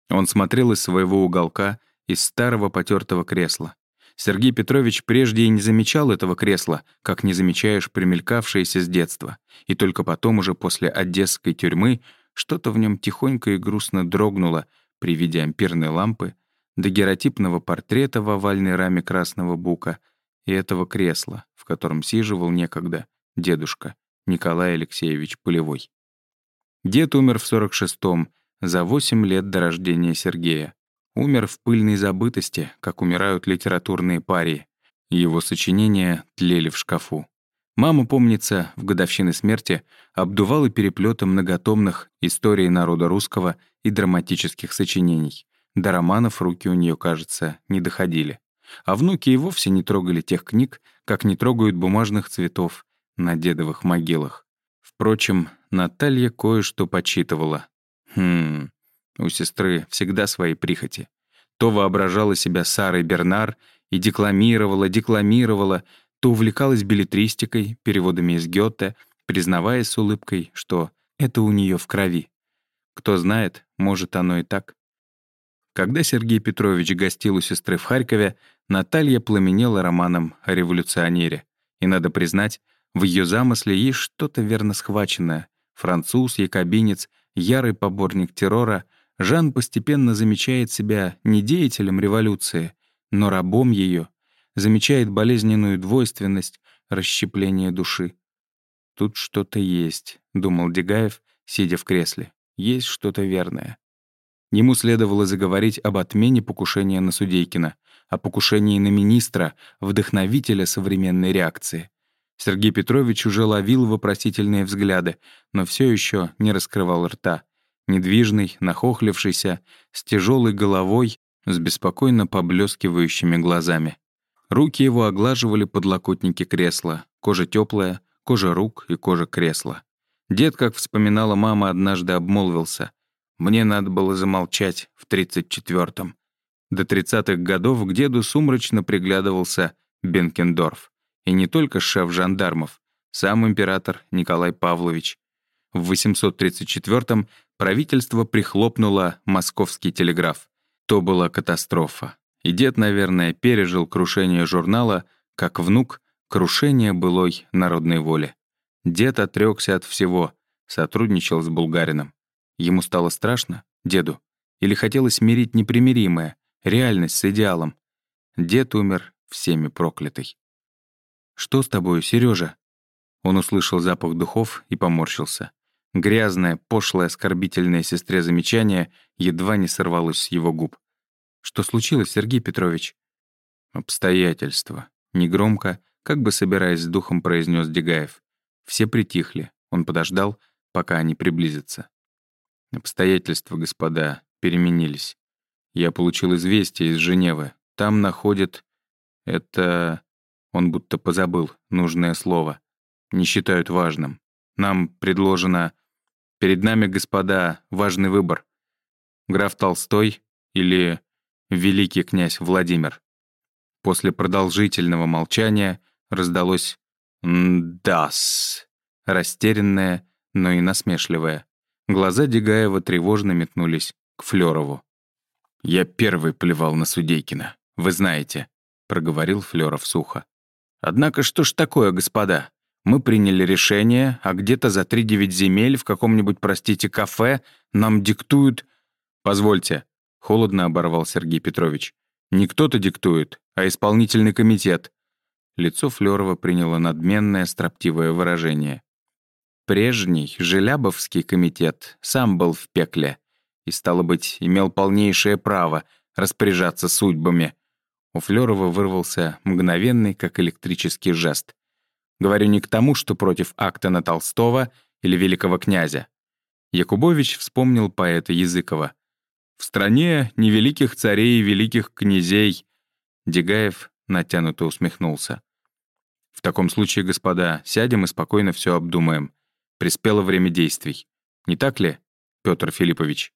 Он смотрел из своего уголка, из старого потертого кресла. Сергей Петрович прежде и не замечал этого кресла, как не замечаешь примелькавшееся с детства. И только потом, уже после одесской тюрьмы, что-то в нем тихонько и грустно дрогнуло при виде ампирной лампы, дагеротипного портрета в овальной раме красного бука и этого кресла, в котором сиживал некогда дедушка Николай Алексеевич Полевой. Дед умер в 46-м, за 8 лет до рождения Сергея. Умер в пыльной забытости, как умирают литературные парии. Его сочинения тлели в шкафу. Мама, помнится, в годовщины смерти обдувала переплетом многотомных историй народа русского и драматических сочинений. До романов руки у нее, кажется, не доходили. А внуки и вовсе не трогали тех книг, как не трогают бумажных цветов на дедовых могилах. Впрочем, Наталья кое-что почитывала. Хм, у сестры всегда свои прихоти. То воображала себя Сарой Бернар и декламировала, декламировала, то увлекалась билетристикой, переводами из Гёте, признаваясь с улыбкой, что это у нее в крови. Кто знает, может, оно и так. Когда Сергей Петрович гостил у сестры в Харькове, Наталья пламенела романом о революционере. И, надо признать, в ее замысле есть что-то верно схваченное. Француз, якобинец, ярый поборник террора, Жан постепенно замечает себя не деятелем революции, но рабом ее, замечает болезненную двойственность, расщепление души. «Тут что-то есть», — думал Дегаев, сидя в кресле. «Есть что-то верное». Ему следовало заговорить об отмене покушения на Судейкина, о покушении на министра, вдохновителя современной реакции. Сергей Петрович уже ловил вопросительные взгляды, но все еще не раскрывал рта. Недвижный, нахохлившийся, с тяжелой головой, с беспокойно поблескивающими глазами. Руки его оглаживали подлокотники кресла, кожа теплая, кожа рук и кожа кресла. Дед, как вспоминала мама, однажды обмолвился. Мне надо было замолчать в 34-м. До 30-х годов к деду сумрачно приглядывался Бенкендорф. И не только шеф жандармов, сам император Николай Павлович. В 834-м правительство прихлопнуло московский телеграф. То была катастрофа. И дед, наверное, пережил крушение журнала, как внук — крушение былой народной воли. Дед отрекся от всего, сотрудничал с булгарином. Ему стало страшно, деду? Или хотелось мирить непримиримое, реальность с идеалом? Дед умер всеми проклятый. «Что с тобою, Сережа? Он услышал запах духов и поморщился. Грязное, пошлое, оскорбительное сестре замечание едва не сорвалось с его губ. «Что случилось, Сергей Петрович?» «Обстоятельства». Негромко, как бы собираясь с духом, произнес Дегаев. Все притихли. Он подождал, пока они приблизятся. Обстоятельства, господа, переменились. Я получил известие из Женевы. Там находят... Это... Он будто позабыл нужное слово. Не считают важным. Нам предложено... Перед нами, господа, важный выбор. Граф Толстой или великий князь Владимир. После продолжительного молчания раздалось «дас», растерянное, но и насмешливое. Глаза Дегаева тревожно метнулись к Флёрову. «Я первый плевал на Судейкина, вы знаете», — проговорил Флёров сухо. «Однако что ж такое, господа? Мы приняли решение, а где-то за три-девять земель в каком-нибудь, простите, кафе нам диктуют...» «Позвольте», — холодно оборвал Сергей Петрович. «Не кто-то диктует, а исполнительный комитет». Лицо Флёрова приняло надменное, строптивое выражение. Прежний Желябовский комитет сам был в пекле и, стало быть, имел полнейшее право распоряжаться судьбами. У Флёрова вырвался мгновенный, как электрический жест. Говорю не к тому, что против акта на Толстого или великого князя. Якубович вспомнил поэта Языкова. «В стране невеликих царей и великих князей». Дегаев натянуто усмехнулся. «В таком случае, господа, сядем и спокойно все обдумаем. Приспело время действий. Не так ли, Петр Филиппович?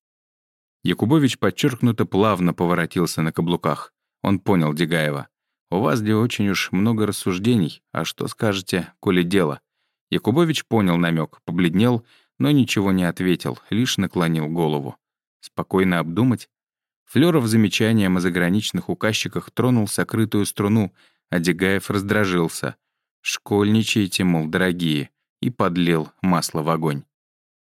Якубович подчеркнуто плавно поворотился на каблуках. Он понял Дегаева. «У вас, где очень уж много рассуждений. А что скажете, коли дело?» Якубович понял намек, побледнел, но ничего не ответил, лишь наклонил голову. Спокойно обдумать? Флёров замечанием о заграничных указчиках тронул сокрытую струну, а Дегаев раздражился. «Школьничайте, мол, дорогие и подлил масло в огонь.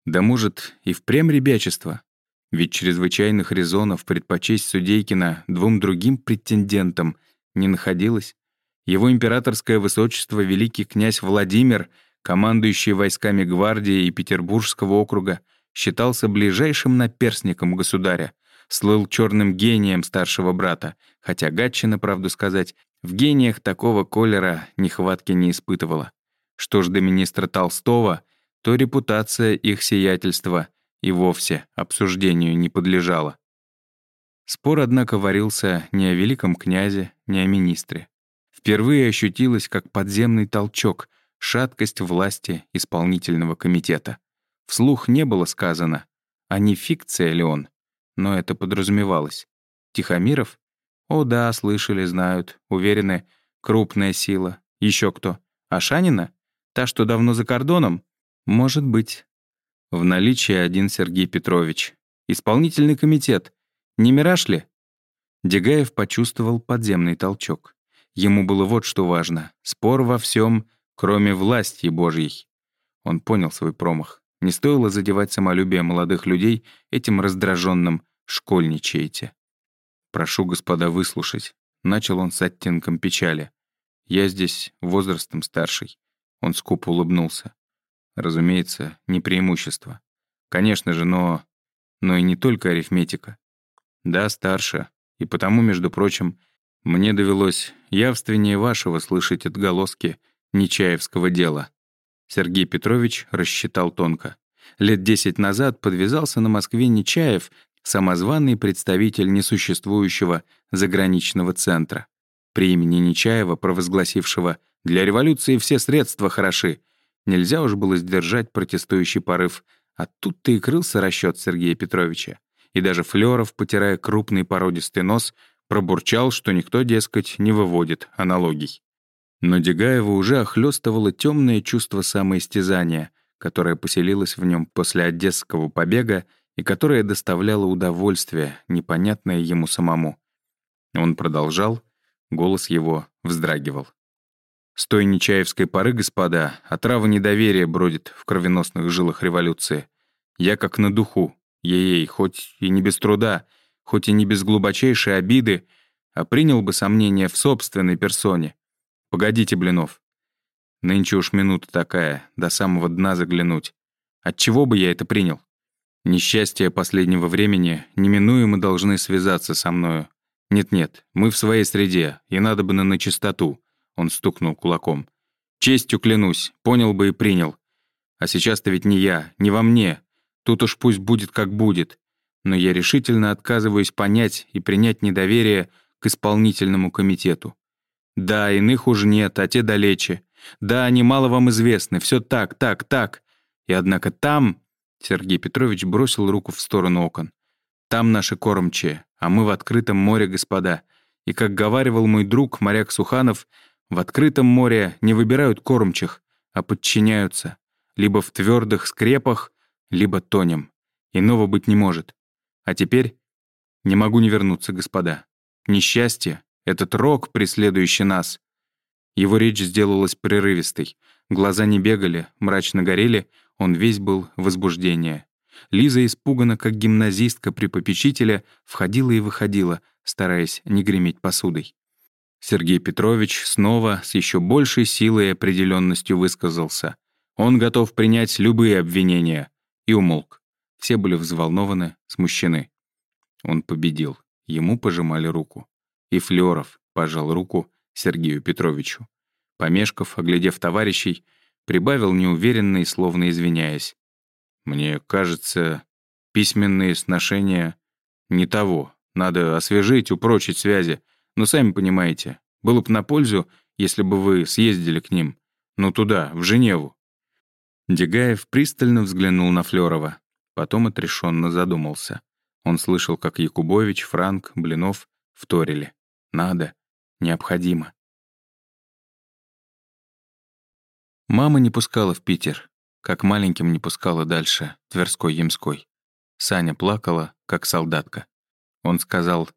Да может, и впрямь ребячество? Ведь чрезвычайных резонов предпочесть Судейкина двум другим претендентам не находилось. Его императорское высочество великий князь Владимир, командующий войсками гвардии и Петербургского округа, считался ближайшим наперсником государя, слыл черным гением старшего брата, хотя Гатчина, правду сказать, в гениях такого колера нехватки не испытывала. Что ж до министра Толстого, то репутация их сиятельства и вовсе обсуждению не подлежала. Спор, однако, варился не о великом князе, не о министре. Впервые ощутилось, как подземный толчок, шаткость власти исполнительного комитета. Вслух не было сказано, а не фикция ли он, но это подразумевалось. Тихомиров? О да, слышали, знают, уверены, крупная сила. Еще кто? Ашанина? Та, что давно за кордоном? Может быть. В наличии один Сергей Петрович. Исполнительный комитет. Не мираж ли? Дегаев почувствовал подземный толчок. Ему было вот что важно. Спор во всем, кроме власти Божьей. Он понял свой промах. Не стоило задевать самолюбие молодых людей этим раздраженным «школьничаете». «Прошу, господа, выслушать», — начал он с оттенком печали. «Я здесь возрастом старший». Он скупо улыбнулся. Разумеется, не преимущество. Конечно же, но... Но и не только арифметика. Да, старше. И потому, между прочим, мне довелось явственнее вашего слышать отголоски Нечаевского дела. Сергей Петрович рассчитал тонко. Лет десять назад подвязался на Москве Нечаев, самозваный представитель несуществующего заграничного центра. При имени Нечаева, провозгласившего «Для революции все средства хороши», нельзя уж было сдержать протестующий порыв, а тут-то и крылся расчет Сергея Петровича и даже Флёров, потирая крупный породистый нос, пробурчал, что никто, дескать, не выводит аналогий. Но Дегаева уже охлёстывало темное чувство самоистязания, которое поселилось в нем после одесского побега и которое доставляло удовольствие, непонятное ему самому. Он продолжал, голос его вздрагивал. С той Нечаевской поры, господа, отрава недоверия бродит в кровеносных жилах революции. Я как на духу, Ей, хоть и не без труда, хоть и не без глубочайшей обиды, а принял бы сомнения в собственной персоне. Погодите, Блинов. Нынче уж минута такая, до самого дна заглянуть. Отчего бы я это принял? Несчастья последнего времени неминуемо должны связаться со мною. Нет-нет, мы в своей среде, и надо бы на чистоту. Он стукнул кулаком. Честью клянусь, понял бы и принял. А сейчас-то ведь не я, не во мне, Тут уж пусть будет как будет. Но я решительно отказываюсь понять и принять недоверие к исполнительному комитету. Да, иных уж нет, а те далече. Да, они мало вам известны, все так, так, так. И однако там... Сергей Петрович бросил руку в сторону окон. Там наши кормчие, а мы в открытом море, господа. И, как говаривал мой друг, моряк Суханов, в открытом море не выбирают кормчих, а подчиняются. Либо в твердых скрепах, либо тонем. Иного быть не может. А теперь не могу не вернуться, господа. Несчастье, этот рок, преследующий нас. Его речь сделалась прерывистой. Глаза не бегали, мрачно горели, он весь был возбуждение. Лиза, испуганно, как гимназистка при попечителе, входила и выходила, стараясь не греметь посудой. Сергей Петрович снова с еще большей силой и определенностью высказался. Он готов принять любые обвинения и умолк. Все были взволнованы, смущены. Он победил. Ему пожимали руку. И Флёров пожал руку Сергею Петровичу. Помешков, оглядев товарищей, прибавил неуверенно и словно извиняясь. «Мне кажется, письменные сношения не того. Надо освежить, упрочить связи. Но сами понимаете, было бы на пользу, если бы вы съездили к ним. Ну туда, в Женеву. Дегаев пристально взглянул на Флёрова, потом отрешенно задумался. Он слышал, как Якубович, Франк, Блинов вторили. «Надо. Необходимо». Мама не пускала в Питер, как маленьким не пускала дальше, Тверской-Ямской. Саня плакала, как солдатка. Он сказал,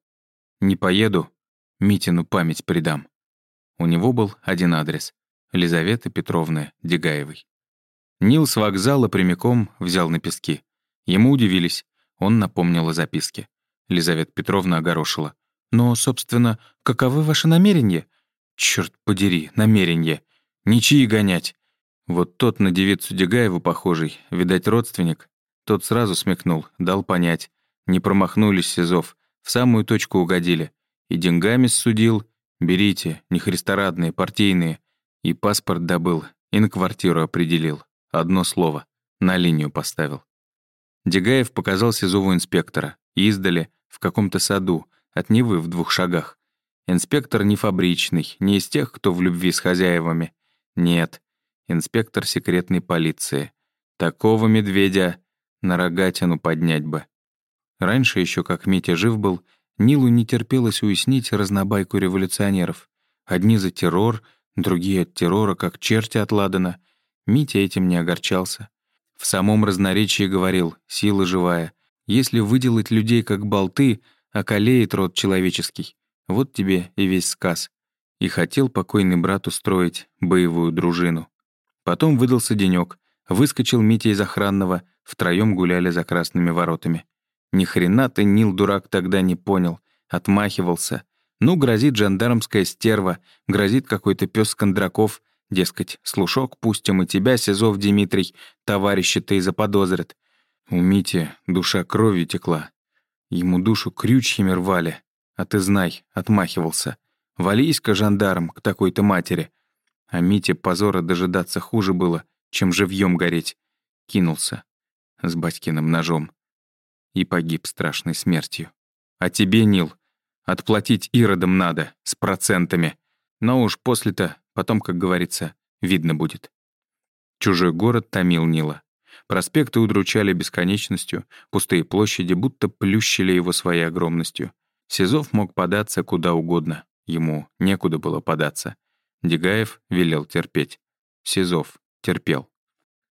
«Не поеду, Митину память предам». У него был один адрес — Лизаветы Петровны Дегаевой. Нил с вокзала прямиком взял на пески. Ему удивились. Он напомнил о записке. Лизавета Петровна огорошила. «Но, собственно, каковы ваши намерения?» «Чёрт подери, намерения. Ничьи гонять». Вот тот на девицу Дегаеву похожий, видать, родственник. Тот сразу смекнул, дал понять. Не промахнулись, Сизов. В самую точку угодили. И деньгами судил. Берите, не христорадные, партийные. И паспорт добыл, и на квартиру определил. Одно слово. На линию поставил. Дегаев показал Сизову инспектора. Издали, в каком-то саду, от Невы в двух шагах. Инспектор не фабричный, не из тех, кто в любви с хозяевами. Нет, инспектор секретной полиции. Такого медведя на рогатину поднять бы. Раньше еще, как Митя жив был, Нилу не терпелось уяснить разнобайку революционеров. Одни за террор, другие от террора, как черти от Ладана. Митя этим не огорчался. В самом разноречии говорил «сила живая». Если выделать людей как болты, околеет род человеческий. Вот тебе и весь сказ. И хотел покойный брат устроить боевую дружину. Потом выдался денёк. Выскочил Митя из охранного, втроём гуляли за красными воротами. Ни хрена ты, Нил, дурак, тогда не понял. Отмахивался. Ну, грозит жандармская стерва, грозит какой-то пес Кондраков. Дескать, слушок пустим и тебя, Сизов Дмитрий, товарищи-то и заподозрят. У Мити душа кровью текла. Ему душу крючьями рвали. А ты знай, отмахивался. Вались-ка, жандарм, к такой-то матери. А Мите позора дожидаться хуже было, чем живьем гореть. Кинулся с батькиным ножом. И погиб страшной смертью. А тебе, Нил, отплатить иродам надо, с процентами. Но уж после-то, потом, как говорится, видно будет. Чужой город томил Нила. Проспекты удручали бесконечностью, пустые площади будто плющили его своей огромностью. Сизов мог податься куда угодно, ему некуда было податься. Дегаев велел терпеть. Сизов терпел.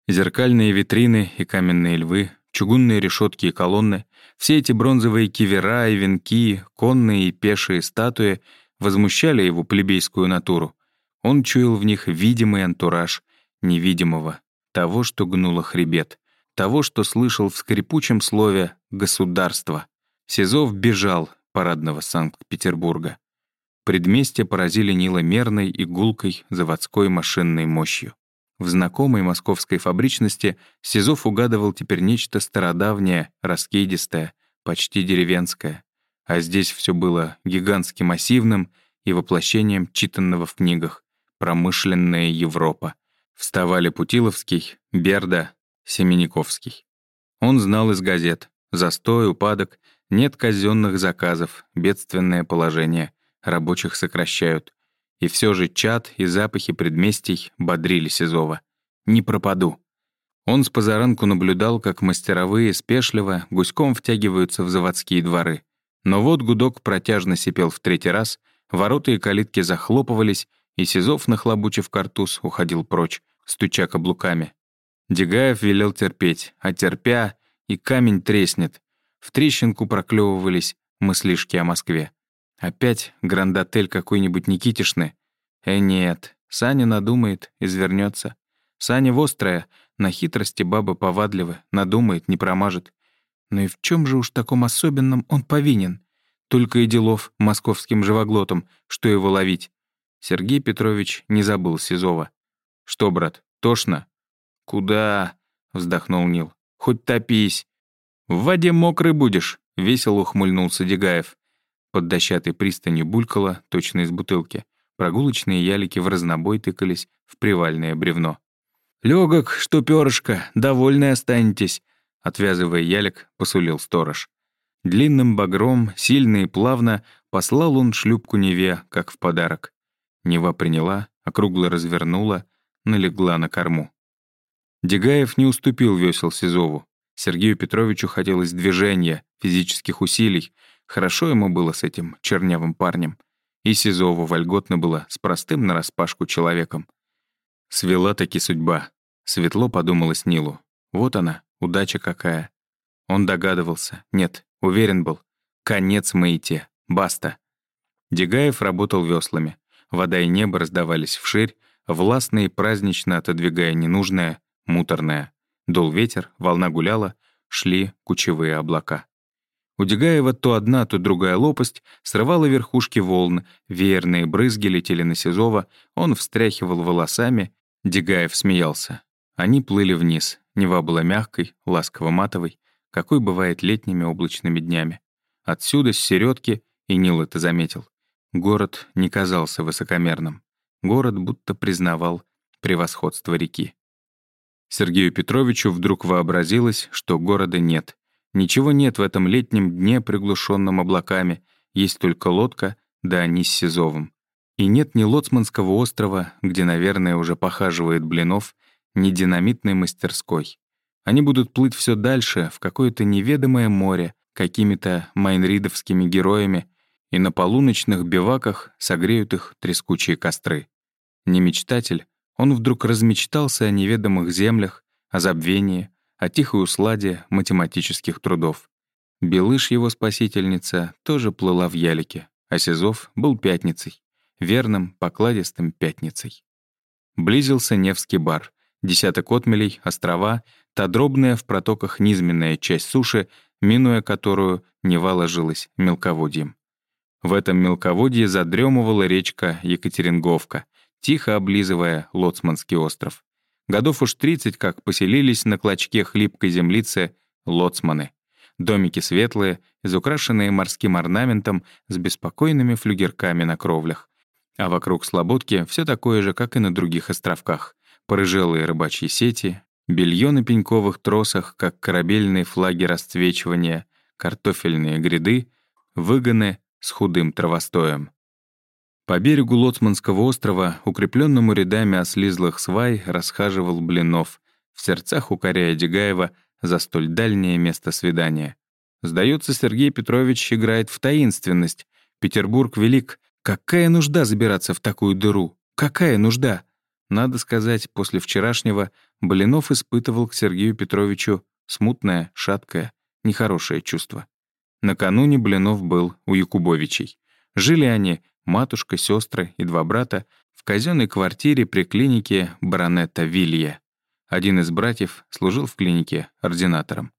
Зеркальные витрины и каменные львы, чугунные решетки и колонны, все эти бронзовые кивера и венки, конные и пешие статуи возмущали его плебейскую натуру. Он чуял в них видимый антураж невидимого, того, что гнуло хребет, того, что слышал в скрипучем слове «государство». Сизов бежал, парадного Санкт-Петербурга. Предместья поразили Нила мерной и гулкой заводской машинной мощью. В знакомой московской фабричности Сизов угадывал теперь нечто стародавнее, раскидистое, почти деревенское. А здесь все было гигантски массивным и воплощением читанного в книгах «Промышленная Европа». Вставали Путиловский, Берда, Семениковский. Он знал из газет «Застой, упадок, нет казенных заказов, бедственное положение, рабочих сокращают. И все же чат и запахи предместий бодрили Сизова. «Не пропаду». Он с позаранку наблюдал, как мастеровые спешливо гуськом втягиваются в заводские дворы. Но вот гудок протяжно сипел в третий раз, ворота и калитки захлопывались, и Сизов, нахлобучив картуз, уходил прочь, стуча каблуками. Дегаев велел терпеть, а терпя, и камень треснет, в трещинку проклевывались мыслишки о Москве. Опять грандотель какой-нибудь Никитишны? Э, нет, Саня надумает, извернется. Саня вострая, на хитрости баба повадливы, надумает, не промажет. Но и в чем же уж таком особенном он повинен? Только и делов московским живоглотом, что его ловить. Сергей Петрович не забыл Сизова. «Что, брат, тошно?» «Куда?» — вздохнул Нил. «Хоть топись. «В воде мокрый будешь», — весело ухмыльнулся Дегаев. Под дощатой пристанью булькало, точно из бутылки. Прогулочные ялики в разнобой тыкались в привальное бревно. «Лёгок, что перышко, довольны останетесь», — отвязывая ялик, посулил сторож. Длинным багром, сильно и плавно, послал он шлюпку Неве, как в подарок. Нева приняла, округло развернула, налегла на корму. Дегаев не уступил весел Сизову. Сергею Петровичу хотелось движения, физических усилий. Хорошо ему было с этим чернявым парнем. И Сизову вольготно было с простым нараспашку человеком. Свела таки судьба. Светло подумалось Нилу. Вот она, удача какая. Он догадывался. Нет, уверен был. Конец Маите. Баста. Дегаев работал веслами. Вода и небо раздавались вширь, властно и празднично отодвигая ненужное, муторное. Дул ветер, волна гуляла, шли кучевые облака. У Дегаева то одна, то другая лопасть срывала верхушки волн, веерные брызги летели на Сизова, он встряхивал волосами, Дегаев смеялся. Они плыли вниз, Нева была мягкой, ласково-матовой, какой бывает летними облачными днями. Отсюда, с середки, и Нил это заметил. Город не казался высокомерным. Город будто признавал превосходство реки. Сергею Петровичу вдруг вообразилось, что города нет. Ничего нет в этом летнем дне, приглушенном облаками, есть только лодка, да они с Сизовым. И нет ни Лоцманского острова, где, наверное, уже похаживает Блинов, ни динамитной мастерской. Они будут плыть все дальше, в какое-то неведомое море, какими-то майнридовскими героями, и на полуночных биваках согреют их трескучие костры. Не мечтатель, он вдруг размечтался о неведомых землях, о забвении, о тихой усладе математических трудов. Белыш, его спасительница, тоже плыла в ялике, а Сизов был пятницей, верным, покладистым пятницей. Близился Невский бар, десяток отмелей, острова, та дробная в протоках низменная часть суши, минуя которую Нева ложилась мелководьем. В этом мелководье задремывала речка Екатеринговка, тихо облизывая Лоцманский остров. Годов уж 30 как поселились на клочке хлипкой землицы лоцманы. Домики светлые, изукрашенные морским орнаментом с беспокойными флюгерками на кровлях. А вокруг слободки все такое же, как и на других островках. Порыжелые рыбачьи сети, белье на пеньковых тросах, как корабельные флаги расцвечивания, картофельные гряды, выгоны с худым травостоем. По берегу Лоцманского острова, укрепленному рядами ослизлых свай, расхаживал Блинов, в сердцах укоряя Дегаева за столь дальнее место свидания. Сдается, Сергей Петрович играет в таинственность. Петербург велик. Какая нужда забираться в такую дыру? Какая нужда? Надо сказать, после вчерашнего Блинов испытывал к Сергею Петровичу смутное, шаткое, нехорошее чувство. Накануне Блинов был у Якубовичей. Жили они, матушка, сестры и два брата, в казенной квартире при клинике баронета Вилья. Один из братьев служил в клинике ординатором.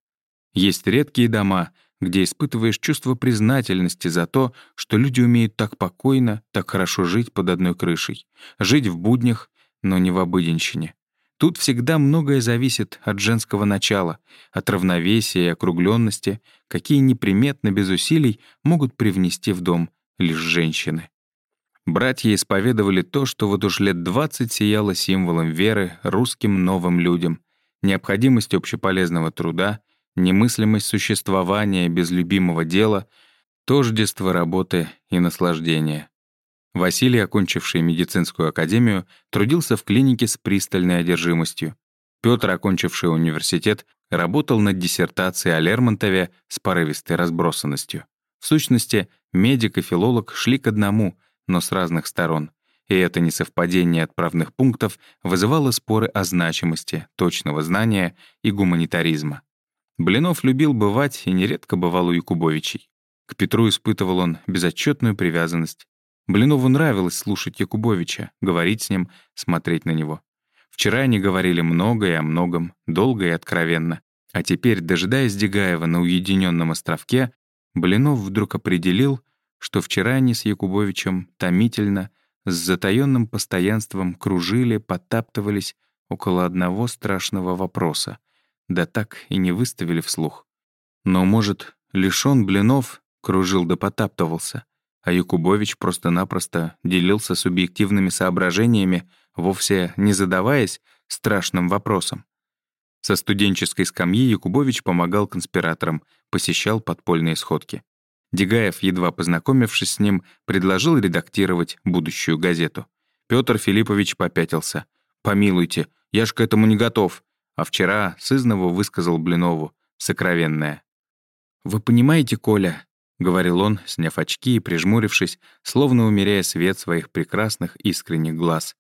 Есть редкие дома, где испытываешь чувство признательности за то, что люди умеют так покойно, так хорошо жить под одной крышей. Жить в буднях, но не в обыденщине. Тут всегда многое зависит от женского начала, от равновесия и округленности, какие неприметно без усилий могут привнести в дом лишь женщины. Братья исповедовали то, что вот уж лет двадцать сияло символом веры русским новым людям, необходимость общеполезного труда, немыслимость существования без любимого дела, тождество работы и наслаждения. Василий, окончивший медицинскую академию, трудился в клинике с пристальной одержимостью. Петр, окончивший университет, работал над диссертацией о Лермонтове с порывистой разбросанностью. В сущности, медик и филолог шли к одному, но с разных сторон. И это несовпадение отправных пунктов вызывало споры о значимости точного знания и гуманитаризма. Блинов любил бывать и нередко бывал у Якубовичей. К Петру испытывал он безотчетную привязанность. Блинову нравилось слушать Якубовича, говорить с ним, смотреть на него. Вчера они говорили много и о многом, долго и откровенно. А теперь, дожидаясь Дегаева на уединенном островке, Блинов вдруг определил, что вчера они с Якубовичем томительно, с затаённым постоянством кружили, подтаптывались около одного страшного вопроса, да так и не выставили вслух. Но, может, лишь Блинов, кружил да потаптывался, а Якубович просто-напросто делился субъективными соображениями, вовсе не задаваясь страшным вопросом. Со студенческой скамьи Якубович помогал конспираторам, посещал подпольные сходки. Дегаев, едва познакомившись с ним, предложил редактировать будущую газету. Петр Филиппович попятился. «Помилуйте, я ж к этому не готов». А вчера сызново высказал Блинову сокровенное. «Вы понимаете, Коля?» — говорил он, сняв очки и прижмурившись, словно умеряя свет своих прекрасных искренних глаз.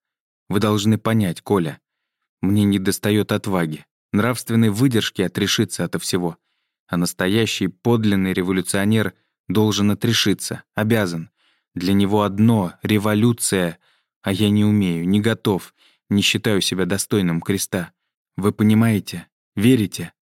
«Вы должны понять, Коля. Мне недостает отваги, нравственной выдержки отрешиться ото всего. А настоящий подлинный революционер — Должен отрешиться, обязан. Для него одно — революция. А я не умею, не готов, не считаю себя достойным креста. Вы понимаете? Верите?»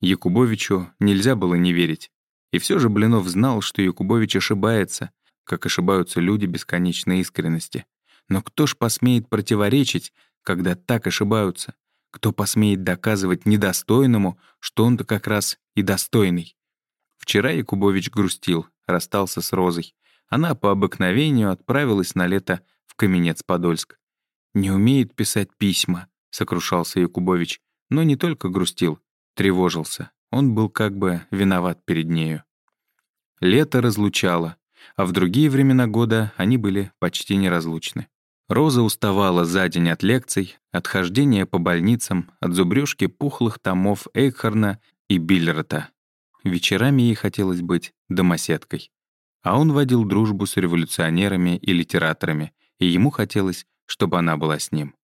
Якубовичу нельзя было не верить. И все же Блинов знал, что Якубович ошибается, как ошибаются люди бесконечной искренности. Но кто ж посмеет противоречить, когда так ошибаются? Кто посмеет доказывать недостойному, что он-то как раз и достойный? Вчера Якубович грустил, расстался с Розой. Она по обыкновению отправилась на лето в Каменец-Подольск. «Не умеет писать письма», — сокрушался Якубович, но не только грустил, тревожился. Он был как бы виноват перед нею. Лето разлучало, а в другие времена года они были почти неразлучны. Роза уставала за день от лекций, от хождения по больницам, от зубрёжки пухлых томов Эйхарна и Биллерта. Вечерами ей хотелось быть домоседкой. А он водил дружбу с революционерами и литераторами, и ему хотелось, чтобы она была с ним.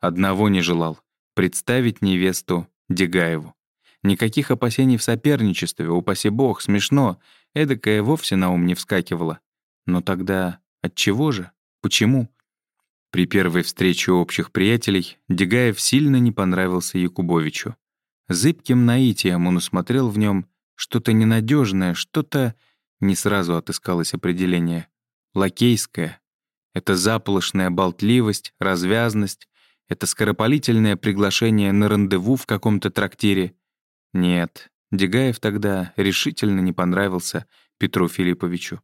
Одного не желал — представить невесту Дегаеву. Никаких опасений в соперничестве, упаси бог, смешно, эдакое вовсе на ум не вскакивало. Но тогда от чего же? Почему? При первой встрече общих приятелей Дегаев сильно не понравился Якубовичу. Зыбким наитием он усмотрел в нем что-то ненадежное, что-то... Не сразу отыскалось определение. Лакейское. Это заполошная болтливость, развязность, это скоропалительное приглашение на рандеву в каком-то трактире. Нет, Дегаев тогда решительно не понравился Петру Филипповичу.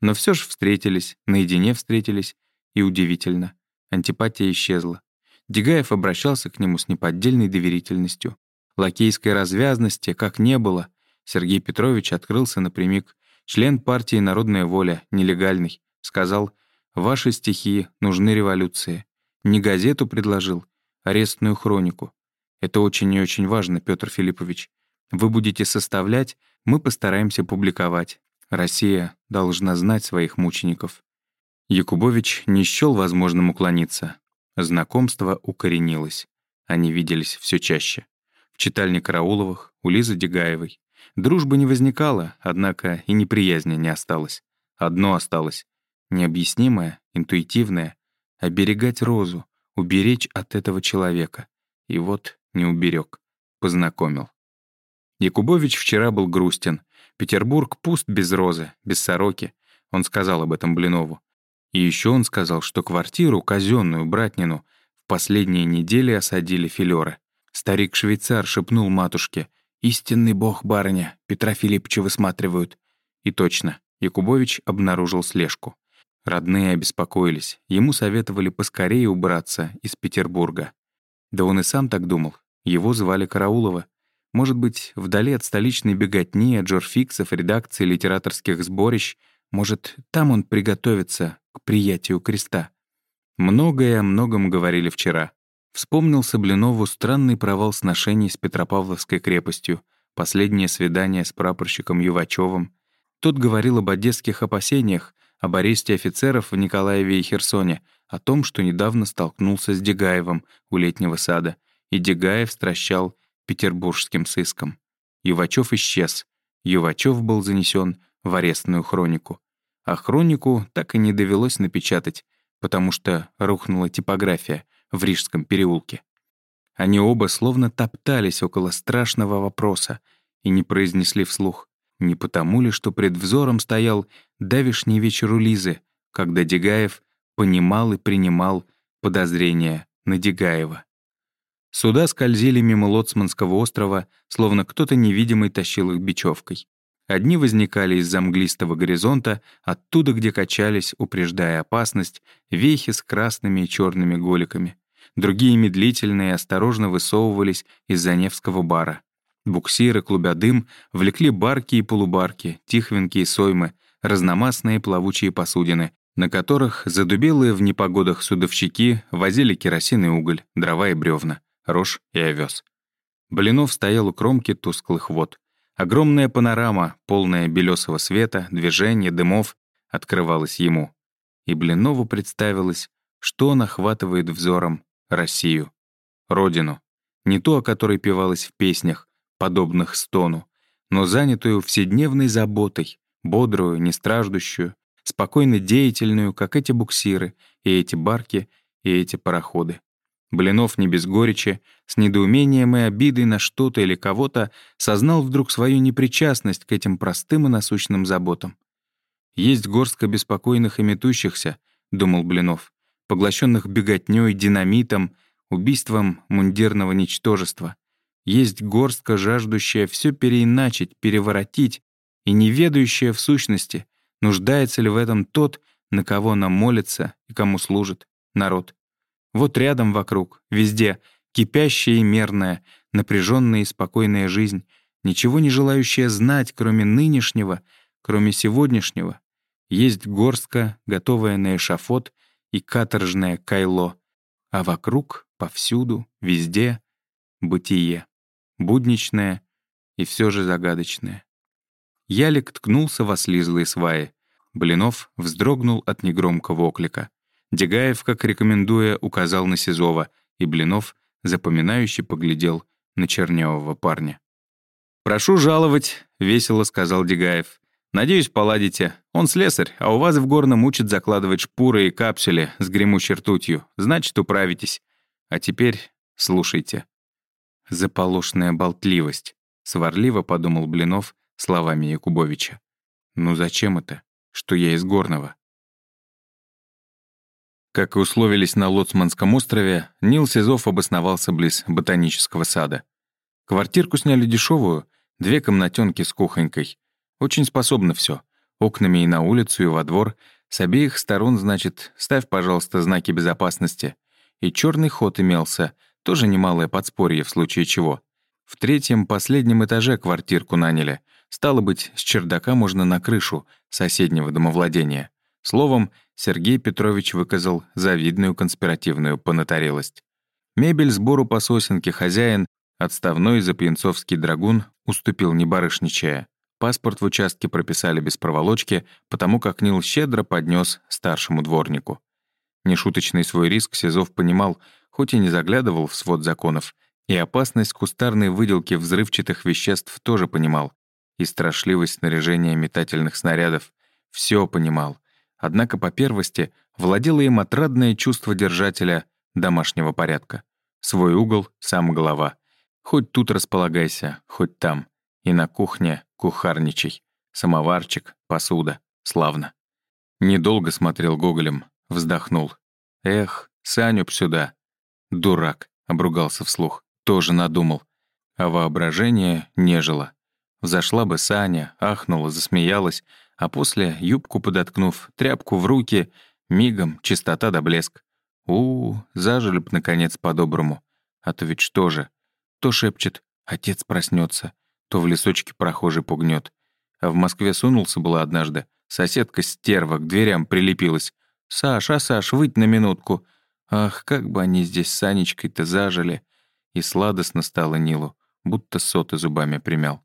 Но все же встретились, наедине встретились, и удивительно. Антипатия исчезла. Дегаев обращался к нему с неподдельной доверительностью. Лакейской развязности как не было. Сергей Петрович открылся напрямик. Член партии «Народная воля», нелегальный, сказал, «Ваши стихи нужны революции». Не газету предложил, арестную хронику. Это очень и очень важно, Петр Филиппович. Вы будете составлять, мы постараемся публиковать. Россия должна знать своих мучеников. Якубович не счел возможным уклониться. Знакомство укоренилось. Они виделись все чаще. В читальне Карауловых, у Лизы Дегаевой. Дружбы не возникало, однако и неприязни не осталось. Одно осталось. Необъяснимое, интуитивное. Оберегать Розу, уберечь от этого человека. И вот не уберег. Познакомил. Якубович вчера был грустен. Петербург пуст без Розы, без Сороки. Он сказал об этом Блинову. И еще он сказал, что квартиру, казенную Братнину, в последние недели осадили филеры. Старик-швейцар шепнул матушке, «Истинный бог, барыня, Петра Филипповича высматривают». И точно, Якубович обнаружил слежку. Родные обеспокоились, ему советовали поскорее убраться из Петербурга. Да он и сам так думал. Его звали Караулова. Может быть, вдали от столичной беготни, от журфиксов, редакции литераторских сборищ, может, там он приготовится к приятию креста. Многое о многом говорили вчера. Вспомнился Блинову странный провал сношений с Петропавловской крепостью, последнее свидание с прапорщиком Ювачевым. Тот говорил об одесских опасениях, об аресте офицеров в Николаеве и Херсоне, о том, что недавно столкнулся с Дегаевым у летнего сада, и Дегаев стращал петербургским сыском. Ювачев исчез. Ювачев был занесен в арестную хронику а хронику так и не довелось напечатать, потому что рухнула типография в Рижском переулке. Они оба словно топтались около страшного вопроса и не произнесли вслух. Не потому ли, что пред взором стоял давишний вечер у Лизы, когда Дегаев понимал и принимал подозрения на Дегаева. Суда скользили мимо Лоцманского острова, словно кто-то невидимый тащил их бечевкой. Одни возникали из-за мглистого горизонта, оттуда, где качались, упреждая опасность, вехи с красными и черными голиками. Другие медлительно и осторожно высовывались из-за Невского бара. Буксиры, клубя дым, влекли барки и полубарки, тихвинки и соймы, разномастные плавучие посудины, на которых задубелые в непогодах судовщики возили керосин и уголь, дрова и бревна, рожь и овес. Блинов стоял у кромки тусклых вод. Огромная панорама, полная белесого света, движения, дымов, открывалась ему. И Блинову представилось, что он охватывает взором Россию. Родину. Не ту, о которой певалось в песнях, подобных стону, но занятую вседневной заботой, бодрую, не страждущую, спокойно деятельную, как эти буксиры, и эти барки, и эти пароходы. Блинов не без горечи, с недоумением и обидой на что-то или кого-то сознал вдруг свою непричастность к этим простым и насущным заботам. «Есть горстка беспокойных и метущихся», — думал Блинов, поглощенных беготнёй, динамитом, убийством мундирного ничтожества. Есть горстка, жаждущая все переиначить, переворотить, и не ведающая в сущности, нуждается ли в этом тот, на кого нам молится и кому служит народ. Вот рядом вокруг, везде, кипящая и мерная, напряженная и спокойная жизнь, ничего не желающая знать, кроме нынешнего, кроме сегодняшнего. Есть горстка, готовая на эшафот, и каторжное кайло, а вокруг, повсюду, везде — бытие, будничное и все же загадочное. Ялик ткнулся во слизлые сваи. Блинов вздрогнул от негромкого оклика. Дегаев, как рекомендуя, указал на Сизова, и Блинов, запоминающе поглядел на чернявого парня. «Прошу жаловать», — весело сказал Дегаев. «Надеюсь, поладите. Он слесарь, а у вас в Горном учат закладывать шпуры и капсули с гремучей ртутью. Значит, управитесь. А теперь слушайте». «Заполошная болтливость», — сварливо подумал Блинов словами Якубовича. «Ну зачем это, что я из Горного?» Как и условились на Лоцманском острове, Нил Сизов обосновался близ ботанического сада. Квартирку сняли дешевую, две комнатенки с кухонькой. Очень способно все. Окнами и на улицу, и во двор. С обеих сторон, значит, ставь, пожалуйста, знаки безопасности. И черный ход имелся, тоже немалое подспорье в случае чего. В третьем, последнем этаже квартирку наняли. Стало быть, с чердака можно на крышу соседнего домовладения. Словом, Сергей Петрович выказал завидную конспиративную понатарелость. Мебель сбору по сосенке хозяин, отставной запьянцовский драгун, уступил не барышничая. Паспорт в участке прописали без проволочки, потому как Нил щедро поднес старшему дворнику. Нешуточный свой риск Сизов понимал, хоть и не заглядывал в свод законов, и опасность кустарной выделки взрывчатых веществ тоже понимал, и страшливость снаряжения метательных снарядов. Все понимал. Однако по первости владело им отрадное чувство держателя домашнего порядка. Свой угол — сам голова. Хоть тут располагайся, хоть там. И на кухне кухарничай. Самоварчик, посуда. Славно. Недолго смотрел Гоголем, вздохнул. «Эх, Саню б сюда». «Дурак», — обругался вслух. Тоже надумал. А воображение нежило. Взошла бы Саня, ахнула, засмеялась, а после, юбку подоткнув, тряпку в руки, мигом, чистота да блеск. у, -у зажили б, наконец, по-доброму. А то ведь что же? То шепчет «отец проснется», то в лесочке прохожий пугнет. А в Москве сунулся было однажды. Соседка стерва к дверям прилепилась. «Саш, а Саш, выйдь на минутку». Ах, как бы они здесь с Санечкой-то зажили. И сладостно стало Нилу, будто соты зубами примял.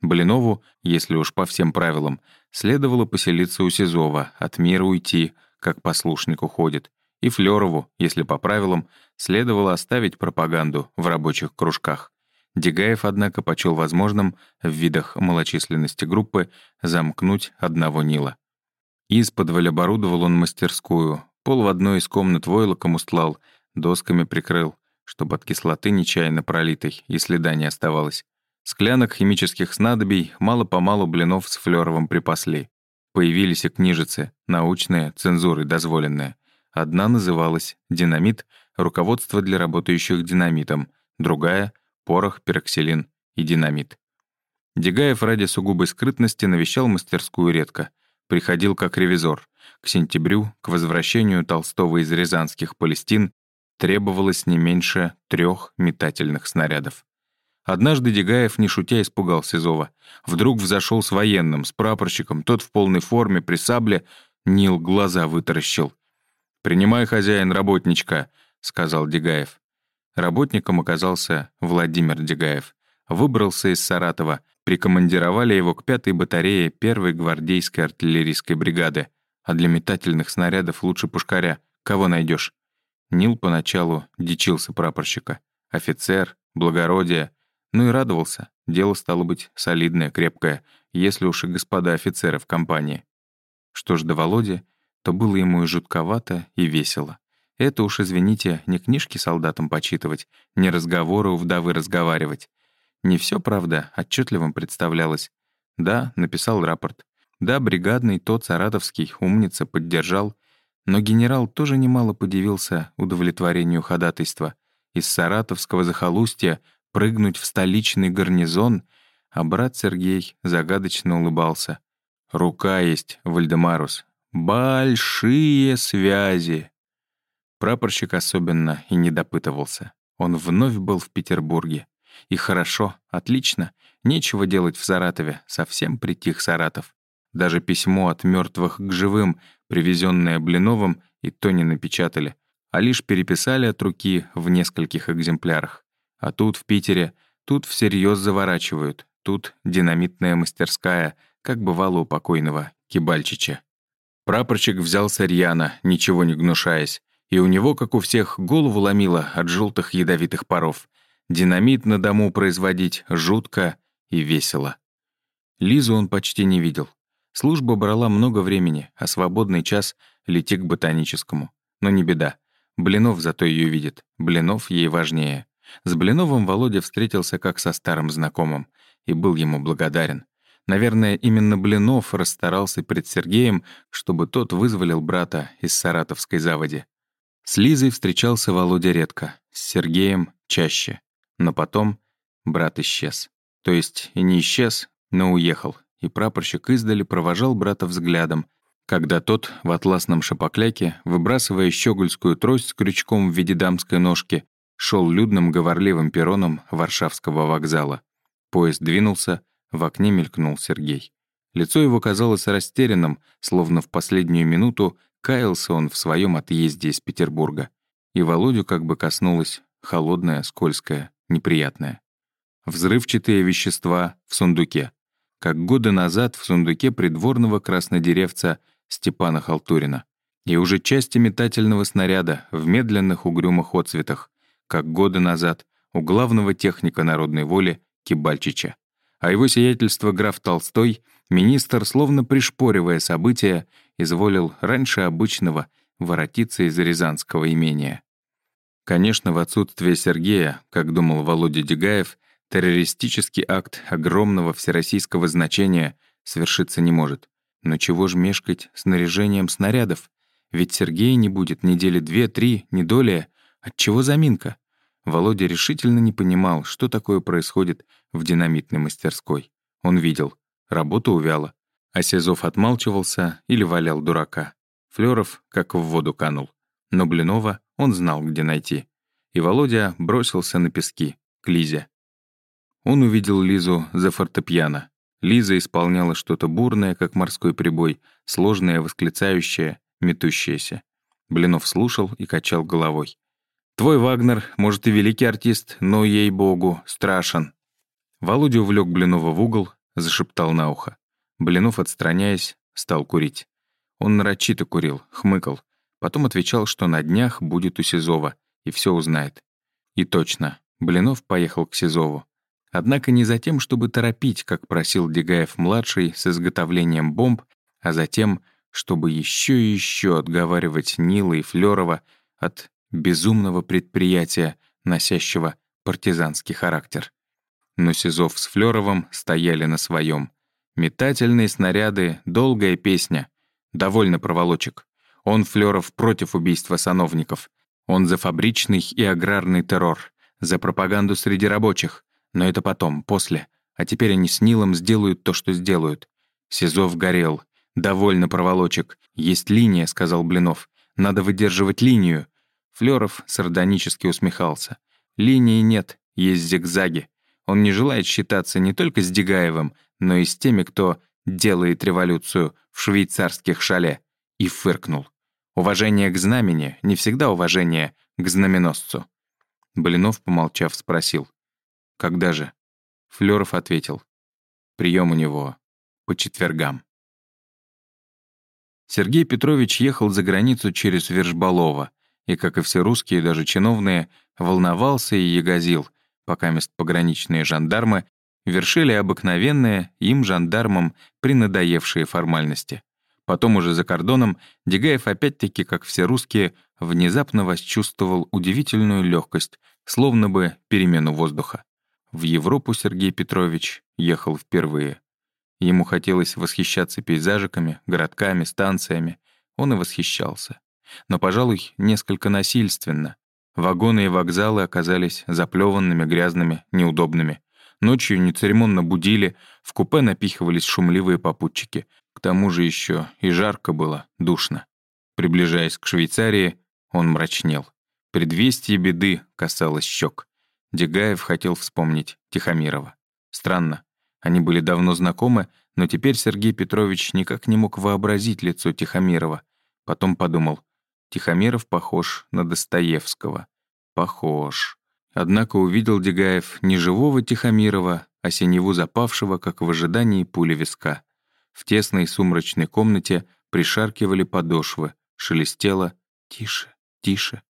Блинову, если уж по всем правилам, следовало поселиться у Сизова, от мира уйти, как послушник уходит. И Флёрову, если по правилам, следовало оставить пропаганду в рабочих кружках. Дегаев, однако, почел возможным в видах малочисленности группы замкнуть одного Нила. Из-под оборудовал он мастерскую, пол в одной из комнат войлоком устлал, досками прикрыл, чтобы от кислоты нечаянно пролитой и следа не оставалось. Склянок химических снадобий мало-помалу блинов с флёровым припасли. Появились и книжицы, научные, цензурой дозволенные. Одна называлась «Динамит. Руководство для работающих динамитом», другая — «Порох, пероксилин и динамит». Дегаев ради сугубой скрытности навещал мастерскую редко. Приходил как ревизор. К сентябрю, к возвращению Толстого из Рязанских Палестин, требовалось не меньше трех метательных снарядов. Однажды Дегаев, не шутя, испугал Сизова. Вдруг взошел с военным, с прапорщиком, тот в полной форме, при сабле. Нил глаза вытаращил. «Принимай, хозяин, работничка», — сказал Дегаев. Работником оказался Владимир Дегаев. Выбрался из Саратова, прикомандировали его к пятой батарее первой гвардейской артиллерийской бригады. А для метательных снарядов лучше пушкаря. Кого найдешь? Нил поначалу дичился прапорщика. Офицер, благородие, ну и радовался. Дело стало быть солидное, крепкое, если уж и господа офицеры в компании. Что ж до Володи, то было ему и жутковато, и весело. Это уж, извините, не книжки солдатам почитывать, не разговоры у вдовы разговаривать. Не все, правда, отчетливым представлялось. Да, написал рапорт. Да, бригадный, тот саратовский, умница, поддержал. Но генерал тоже немало подивился удовлетворению ходатайства. из саратовского захолустья прыгнуть в столичный гарнизон, а брат Сергей загадочно улыбался. «Рука есть, Вальдемарус. Большие связи!» Прапорщик особенно и не допытывался. Он вновь был в Петербурге. И хорошо, отлично. Нечего делать в Саратове, совсем притих Саратов. Даже письмо от мертвых к живым, привезенное Блиновым, и то не напечатали, а лишь переписали от руки в нескольких экземплярах. А тут, в Питере, тут всерьез заворачивают, тут динамитная мастерская, как бывало у покойного Кибальчича. Прапорщик взялся рьяно, ничего не гнушаясь, и у него, как у всех, голову ломило от желтых ядовитых паров. Динамит на дому производить жутко и весело. Лизу он почти не видел. Служба брала много времени, а свободный час лети к ботаническому. Но не беда. Блинов зато ее видит. Блинов ей важнее. С Блиновым Володя встретился как со старым знакомым и был ему благодарен. Наверное, именно Блинов расстарался перед Сергеем, чтобы тот вызволил брата из саратовской заводи. С Лизой встречался Володя редко, с Сергеем — чаще. Но потом брат исчез. То есть и не исчез, но уехал, и прапорщик издали провожал брата взглядом, когда тот в атласном шапокляке, выбрасывая щегольскую трость с крючком в виде дамской ножки, шел людным говорливым перроном Варшавского вокзала. Поезд двинулся, в окне мелькнул Сергей. Лицо его казалось растерянным, словно в последнюю минуту Каялся он в своем отъезде из Петербурга. И Володю как бы коснулось холодное, скользкое, неприятное. Взрывчатые вещества в сундуке. Как годы назад в сундуке придворного краснодеревца Степана Халтурина. И уже части метательного снаряда в медленных угрюмых отцветах, как годы назад у главного техника народной воли Кибальчича. А его сиятельство граф Толстой, министр, словно пришпоривая события, изволил раньше обычного воротиться из Рязанского имения. Конечно, в отсутствие Сергея, как думал Володя Дегаев, террористический акт огромного всероссийского значения совершиться не может. Но чего ж мешкать снаряжением снарядов? Ведь Сергея не будет недели две-три, не долее. Отчего заминка? Володя решительно не понимал, что такое происходит в динамитной мастерской. Он видел. Работа увяла. А Сизов отмалчивался или валял дурака. Флёров как в воду канул. Но Блинова он знал, где найти. И Володя бросился на пески, к Лизе. Он увидел Лизу за фортепиано. Лиза исполняла что-то бурное, как морской прибой, сложное, восклицающее, метущееся. Блинов слушал и качал головой. «Твой Вагнер, может, и великий артист, но, ей-богу, страшен». Володя увлек Блинова в угол, зашептал на ухо. Блинов, отстраняясь, стал курить. Он нарочито курил, хмыкал. Потом отвечал, что на днях будет у Сизова и все узнает. И точно, Блинов поехал к Сизову. Однако не за тем, чтобы торопить, как просил Дегаев-младший, с изготовлением бомб, а за тем, чтобы еще и еще отговаривать Нила и Флёрова от безумного предприятия, носящего партизанский характер. Но Сизов с Флёровым стояли на своем. Метательные снаряды, долгая песня. Довольно проволочек. Он, Флёров, против убийства сановников. Он за фабричный и аграрный террор. За пропаганду среди рабочих. Но это потом, после. А теперь они с Нилом сделают то, что сделают. Сизов горел. «Довольно проволочек. Есть линия», — сказал Блинов. «Надо выдерживать линию». Флёров сардонически усмехался. «Линии нет, есть зигзаги. Он не желает считаться не только с Дегаевым, но и с теми, кто делает революцию в швейцарских шале, и фыркнул. Уважение к знамени — не всегда уважение к знаменосцу. Блинов, помолчав, спросил. «Когда же?» Флёров ответил. «Прием у него по четвергам». Сергей Петрович ехал за границу через Вершбалово и, как и все русские, даже чиновные, волновался и ягозил, пока мест пограничные жандармы вершили обыкновенные им, жандармам, принадоевшие формальности. Потом уже за кордоном Дегаев опять-таки, как все русские, внезапно восчувствовал удивительную легкость, словно бы перемену воздуха. В Европу Сергей Петрович ехал впервые. Ему хотелось восхищаться пейзажиками, городками, станциями. Он и восхищался. Но, пожалуй, несколько насильственно. Вагоны и вокзалы оказались заплеванными, грязными, неудобными. Ночью нецеремонно будили, в купе напихивались шумливые попутчики. К тому же еще и жарко было, душно. Приближаясь к Швейцарии, он мрачнел. Предвестие беды касалось щек. Дегаев хотел вспомнить Тихомирова. Странно. Они были давно знакомы, но теперь Сергей Петрович никак не мог вообразить лицо Тихомирова. Потом подумал, Тихомиров похож на Достоевского. Похож. Однако увидел Дегаев не живого Тихомирова, а синеву запавшего, как в ожидании пули виска. В тесной сумрачной комнате пришаркивали подошвы, шелестело «Тише, тише».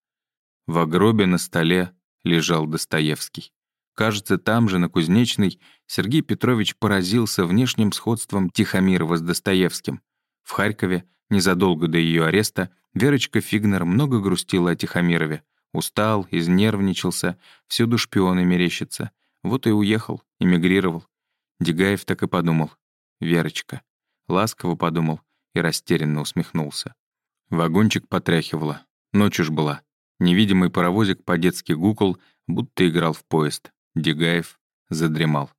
В гробе на столе лежал Достоевский. Кажется, там же, на Кузнечной, Сергей Петрович поразился внешним сходством Тихомирова с Достоевским. В Харькове, незадолго до ее ареста, Верочка Фигнер много грустила о Тихомирове. Устал, изнервничался, всюду шпионы мерещатся. Вот и уехал, эмигрировал. Дегаев так и подумал. Верочка. Ласково подумал и растерянно усмехнулся. Вагончик потряхивало. Ночь уж была. Невидимый паровозик по-детски гукал, будто играл в поезд. Дегаев задремал.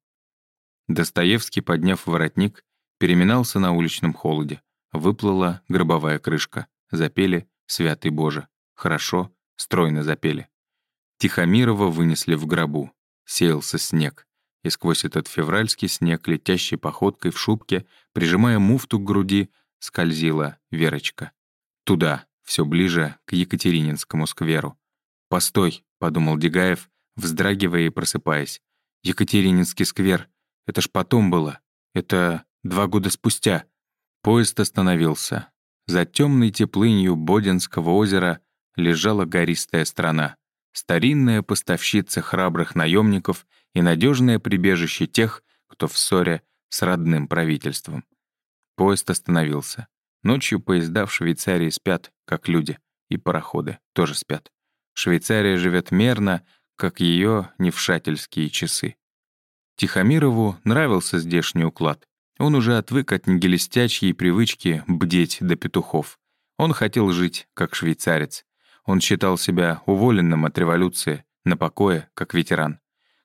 Достоевский, подняв воротник, переминался на уличном холоде. Выплыла гробовая крышка. Запели «Святый Боже». Хорошо, стройно запели. Тихомирова вынесли в гробу. Сеялся снег. И сквозь этот февральский снег, летящей походкой в шубке, прижимая муфту к груди, скользила Верочка. Туда, все ближе к Екатерининскому скверу. «Постой», — подумал Дегаев, вздрагивая и просыпаясь. «Екатерининский сквер. Это ж потом было. Это два года спустя». Поезд остановился. За темной теплынью Бодинского озера лежала гористая страна, старинная поставщица храбрых наемников и надежное прибежище тех, кто в ссоре с родным правительством. Поезд остановился. Ночью поезда в Швейцарии спят, как люди, и пароходы тоже спят. Швейцария живет мерно, как ее невшательские часы. Тихомирову нравился здешний уклад. Он уже отвык от нигилистячьей привычки бдеть до петухов. Он хотел жить, как швейцарец. Он считал себя уволенным от революции, на покое, как ветеран.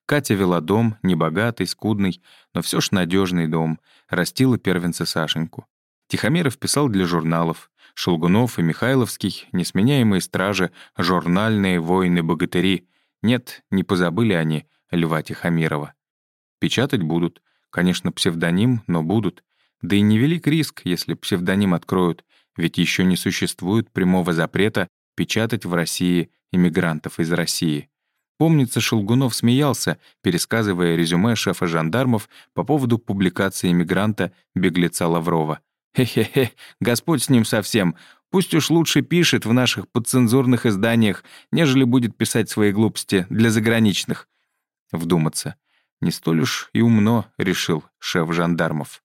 Катя вела дом, небогатый, скудный, но все ж надежный дом, растила первенца Сашеньку. Тихомиров писал для журналов. Шелгунов и Михайловский, несменяемые стражи, журнальные воины-богатыри. Нет, не позабыли они Льва Тихомирова. Печатать будут, Конечно, псевдоним, но будут. Да и невелик риск, если псевдоним откроют, ведь еще не существует прямого запрета печатать в России иммигрантов из России. Помнится, Шелгунов смеялся, пересказывая резюме шефа жандармов по поводу публикации иммигранта беглеца Лаврова. «Хе-хе-хе, Господь с ним совсем. Пусть уж лучше пишет в наших подцензурных изданиях, нежели будет писать свои глупости для заграничных». Вдуматься. Не столь уж и умно, решил шеф жандармов.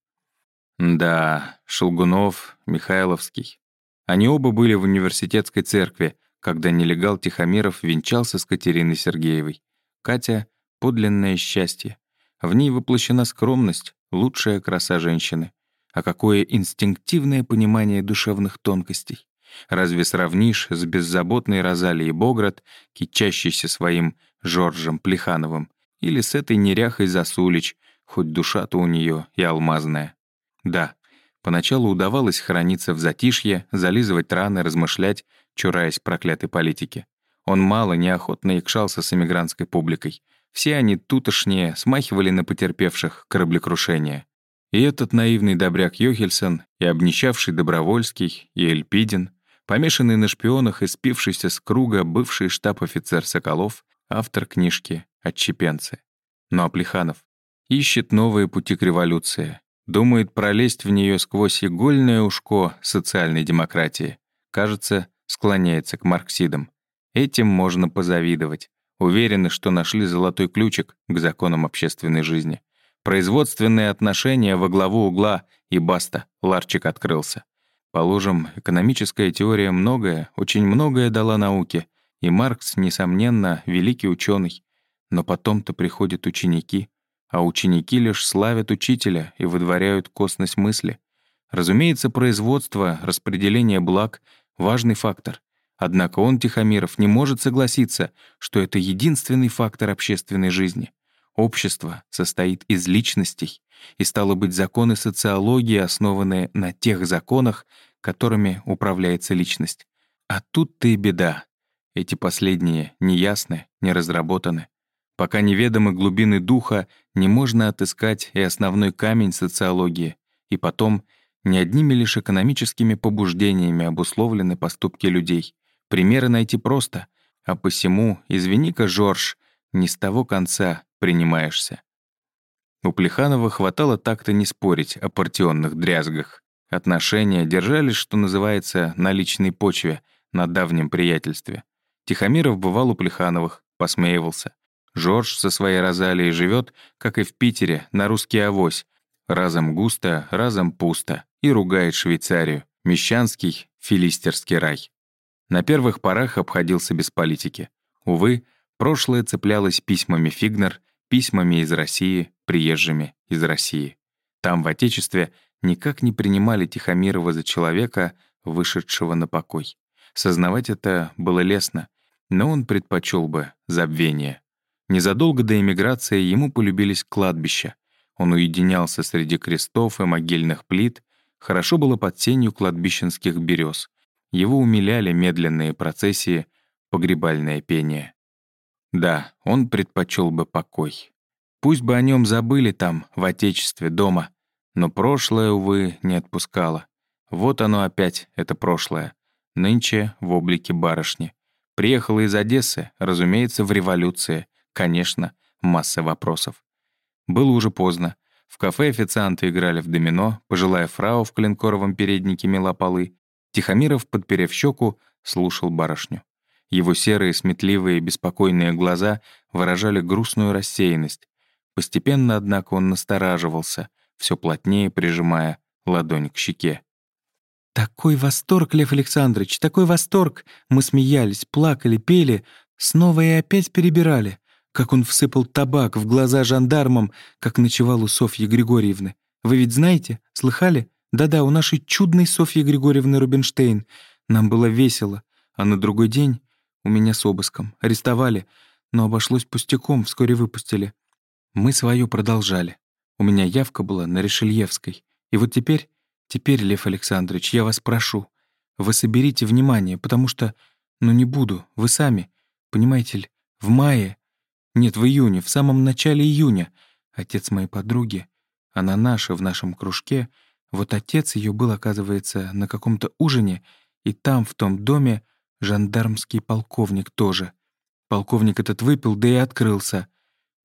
Да, Шелгунов, Михайловский. Они оба были в университетской церкви, когда нелегал Тихомиров венчался с Катериной Сергеевой. Катя — подлинное счастье. В ней воплощена скромность, лучшая краса женщины. А какое инстинктивное понимание душевных тонкостей. Разве сравнишь с беззаботной Розалией Боград, кичащейся своим Жоржем Плехановым, или с этой неряхой Засулич, хоть душа-то у нее и алмазная. Да, поначалу удавалось храниться в затишье, зализывать раны, размышлять, чураясь проклятой политики. Он мало неохотно икшался с эмигрантской публикой. Все они тутошние смахивали на потерпевших кораблекрушение. И этот наивный добряк Йохельсон, и обнищавший Добровольский, и Эльпидин, помешанный на шпионах и спившийся с круга бывший штаб-офицер Соколов, автор книжки отчепенцы. Ну а Плеханов ищет новые пути к революции, думает пролезть в нее сквозь игольное ушко социальной демократии. Кажется, склоняется к марксидам. Этим можно позавидовать. Уверены, что нашли золотой ключик к законам общественной жизни. Производственные отношения во главу угла, и баста, ларчик открылся. Положим, экономическая теория многое, очень многое дала науке, и Маркс, несомненно, великий ученый. Но потом-то приходят ученики, а ученики лишь славят учителя и выдворяют косность мысли. Разумеется, производство, распределение благ — важный фактор. Однако он, Тихомиров, не может согласиться, что это единственный фактор общественной жизни. Общество состоит из личностей, и стало быть, законы социологии основаны на тех законах, которыми управляется личность. А тут-то и беда. Эти последние неясны, не разработаны. Пока неведомы глубины духа, не можно отыскать и основной камень социологии, и потом не одними лишь экономическими побуждениями обусловлены поступки людей. Примеры найти просто, а посему, извини-ка, Жорж, не с того конца принимаешься. У Плеханова хватало так-то не спорить о партионных дрязгах. Отношения держались, что называется, на личной почве, на давнем приятельстве. Тихомиров бывал у Плехановых, посмеивался. Жорж со своей Розалией живет, как и в Питере, на русский авось. Разом густо, разом пусто. И ругает Швейцарию. Мещанский, филистерский рай. На первых порах обходился без политики. Увы, прошлое цеплялось письмами Фигнер, письмами из России, приезжими из России. Там, в Отечестве, никак не принимали Тихомирова за человека, вышедшего на покой. Сознавать это было лестно, но он предпочел бы забвение. Незадолго до эмиграции ему полюбились кладбища. Он уединялся среди крестов и могильных плит, хорошо было под сенью кладбищенских берез. Его умиляли медленные процессии, погребальное пение. Да, он предпочел бы покой. Пусть бы о нем забыли там, в Отечестве, дома. Но прошлое, увы, не отпускало. Вот оно опять, это прошлое. Нынче в облике барышни. Приехала из Одессы, разумеется, в революции. Конечно, масса вопросов. Было уже поздно. В кафе официанты играли в домино, пожилая фрау в клинкоровом переднике мела полы. Тихомиров, подперев щеку, слушал барышню. Его серые, сметливые, беспокойные глаза выражали грустную рассеянность. Постепенно, однако, он настораживался, все плотнее прижимая ладонь к щеке. «Такой восторг, Лев Александрович, такой восторг! Мы смеялись, плакали, пели, снова и опять перебирали. Как он всыпал табак в глаза жандармам, как ночевал у Софьи Григорьевны. Вы ведь знаете, слыхали? Да-да, у нашей чудной Софьи Григорьевны Рубинштейн. Нам было весело, а на другой день у меня с обыском. Арестовали, но обошлось пустяком, вскоре выпустили. Мы свое продолжали. У меня явка была на Решельевской. И вот теперь Теперь, Лев Александрович, я вас прошу, вы соберите внимание, потому что, ну не буду, вы сами, понимаете ли, в мае, нет, в июне, в самом начале июня, отец моей подруги, она наша в нашем кружке, вот отец ее был, оказывается, на каком-то ужине, и там, в том доме, жандармский полковник тоже. Полковник этот выпил, да и открылся.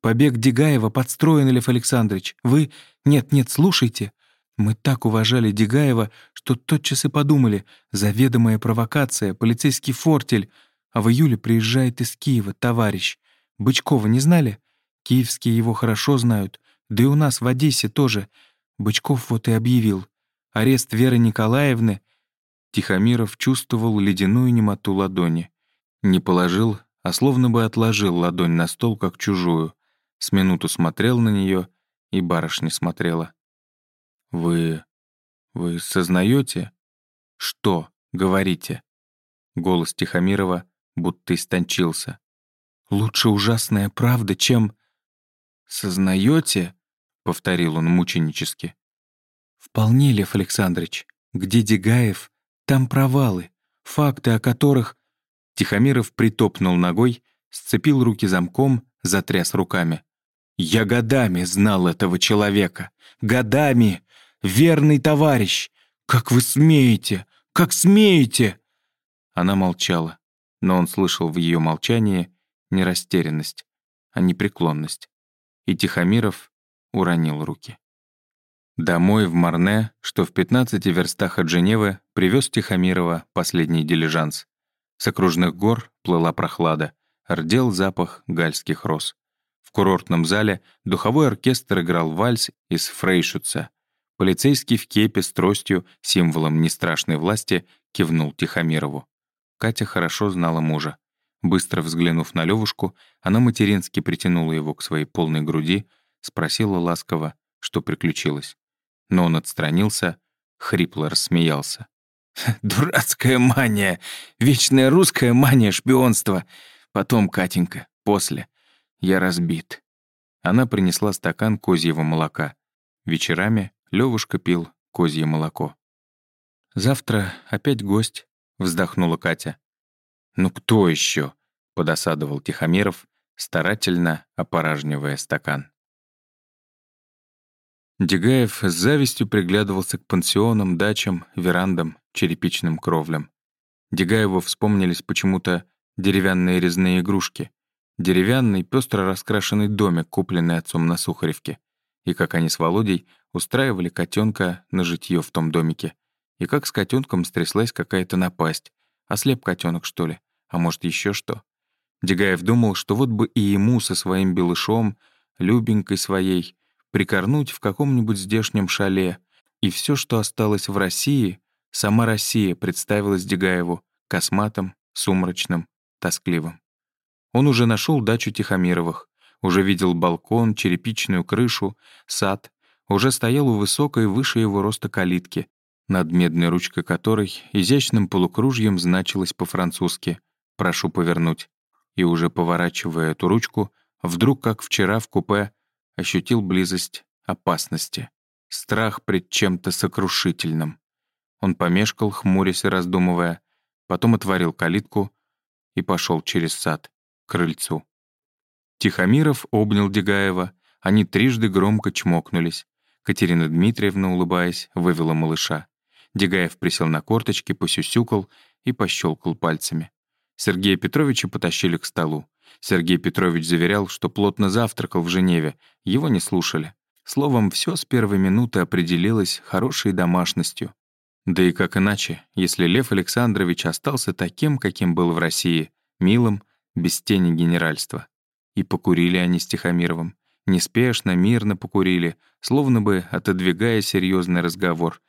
Побег Дегаева подстроен, Лев Александрович. Вы... Нет, нет, слушайте. Мы так уважали Дегаева, что тотчас и подумали, заведомая провокация, полицейский фортель. А в июле приезжает из Киева товарищ. Бычкова не знали? Киевские его хорошо знают. Да и у нас в Одессе тоже. Бычков вот и объявил. Арест Веры Николаевны. Тихомиров чувствовал ледяную немоту ладони. Не положил, а словно бы отложил ладонь на стол, как чужую. С минуту смотрел на нее, и барышня смотрела. «Вы... вы сознаете? Что говорите?» Голос Тихомирова будто истончился. «Лучше ужасная правда, чем...» «Сознаете?» — повторил он мученически. «Вполне, Лев Александрович. Где Дегаев, там провалы, факты о которых...» Тихомиров притопнул ногой, сцепил руки замком, затряс руками. «Я годами знал этого человека. Годами! верный товарищ! Как вы смеете! Как смеете!» Она молчала, но он слышал в ее молчании не растерянность, а непреклонность. И Тихомиров уронил руки. Домой в Марне, что в 15 верстах от Женевы, привез Тихомирова последний дилижанс. С окружных гор плыла прохлада, рдел запах гальских роз. В курортном зале духовой оркестр играл вальс из Фрейшутца — Полицейский в кепе с тростью, символом нестрашной власти, кивнул Тихомирову. Катя хорошо знала мужа. Быстро взглянув на Левушку, она матерински притянула его к своей полной груди, спросила ласково, что приключилось. Но он отстранился, хрипло рассмеялся. Дурацкая мания, вечная русская мания шпионства. Потом, Катенька, после. Я разбит. Она принесла стакан козьего молока. Вечерами Левушка пил козье молоко. «Завтра опять гость», — вздохнула Катя. «Ну кто еще? подосадовал Тихомиров, старательно опоражнивая стакан. Дегаев с завистью приглядывался к пансионам, дачам, верандам, черепичным кровлям. Дегаеву вспомнились почему-то деревянные резные игрушки, деревянный, пестро раскрашенный домик, купленный отцом на Сухаревке, и как они с Володей устраивали котенка на житье в том домике, и как с котенком стряслась какая-то напасть, ослеп котенок что ли, а может еще что. Дегаев думал, что вот бы и ему со своим белышом, любенькой своей, прикорнуть в каком-нибудь здешнем шале, и все, что осталось в России, сама Россия представилась Дегаеву косматым, сумрачным, тоскливым. Он уже нашел дачу Тихомировых, уже видел балкон, черепичную крышу, сад, уже стоял у высокой, выше его роста калитки, над медной ручкой которой изящным полукружьем значилось по-французски «Прошу повернуть». И уже поворачивая эту ручку, вдруг, как вчера в купе, ощутил близость опасности, страх пред чем-то сокрушительным. Он помешкал, хмурясь и раздумывая, потом отворил калитку и пошел через сад к крыльцу. Тихомиров обнял Дегаева, они трижды громко чмокнулись. Катерина Дмитриевна, улыбаясь, вывела малыша. Дегаев присел на корточки, посюсюкал и пощелкал пальцами. Сергея Петровича потащили к столу. Сергей Петрович заверял, что плотно завтракал в Женеве, его не слушали. Словом, все с первой минуты определилось хорошей домашностью. Да и как иначе, если Лев Александрович остался таким, каким был в России, милым, без тени генеральства. И покурили они с Тихомировым. Неспешно, мирно покурили, словно бы отодвигая серьезный разговор.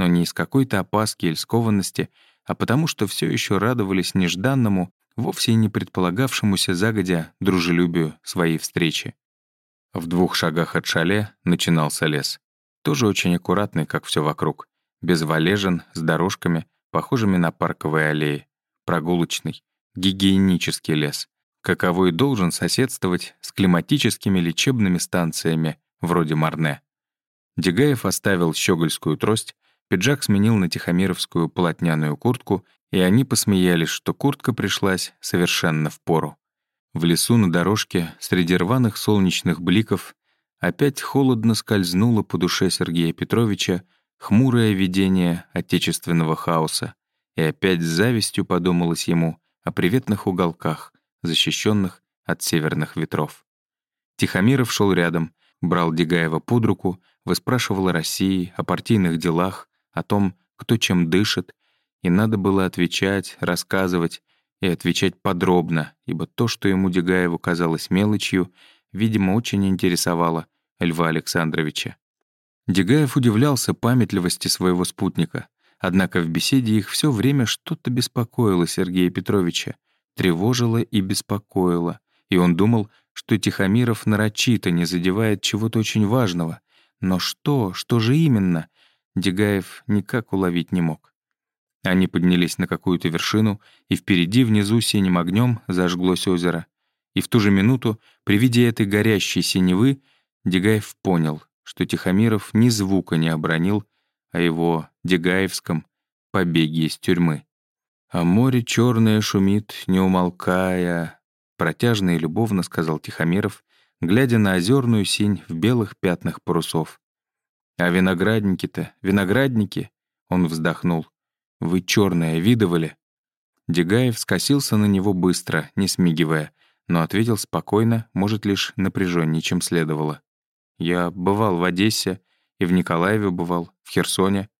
Но не из какой-то опаски или скованности, а потому что все еще радовались нежданному, вовсе не предполагавшемуся загодя дружелюбию своей встречи. В двух шагах от шале начинался лес. Тоже очень аккуратный, как все вокруг. Без валежин, с дорожками, похожими на парковые аллеи. Прогулочный, гигиенический лес. Каковой должен соседствовать с климатическими лечебными станциями, вроде Марне. Дегаев оставил щегольскую трость, пиджак сменил на тихомировскую полотняную куртку и они посмеялись, что куртка пришлась совершенно в пору. В лесу на дорожке, среди рваных солнечных бликов, опять холодно скользнуло по душе Сергея Петровича хмурое видение отечественного хаоса, и опять с завистью подумалось ему о приветных уголках, защищенных от северных ветров. Тихомиров шел рядом, брал Дегаева под руку, выспрашивал о России, о партийных делах, о том, кто чем дышит, и надо было отвечать, рассказывать и отвечать подробно, ибо то, что ему Дегаеву казалось мелочью, видимо, очень интересовало Льва Александровича. Дегаев удивлялся памятливости своего спутника, однако в беседе их все время что-то беспокоило Сергея Петровича, тревожило и беспокоило, и он думал, что Тихомиров нарочито не задевает чего-то очень важного. Но что, что же именно, Дегаев никак уловить не мог. Они поднялись на какую-то вершину, и впереди, внизу, синим огнем зажглось озеро. И в ту же минуту, при виде этой горящей синевы, Дегаев понял, что Тихомиров ни звука не обронил о его Дегаевском побеге из тюрьмы. «А море черное шумит, не умолкая», — протяжно и любовно сказал Тихомиров, глядя на озерную синь в белых пятнах парусов. «А виноградники-то, виноградники?» — он вздохнул. Вы черное видывали?» Дегаев скосился на него быстро, не смигивая, но ответил спокойно, может, лишь напряженнее, чем следовало. «Я бывал в Одессе, и в Николаеве бывал, в Херсоне».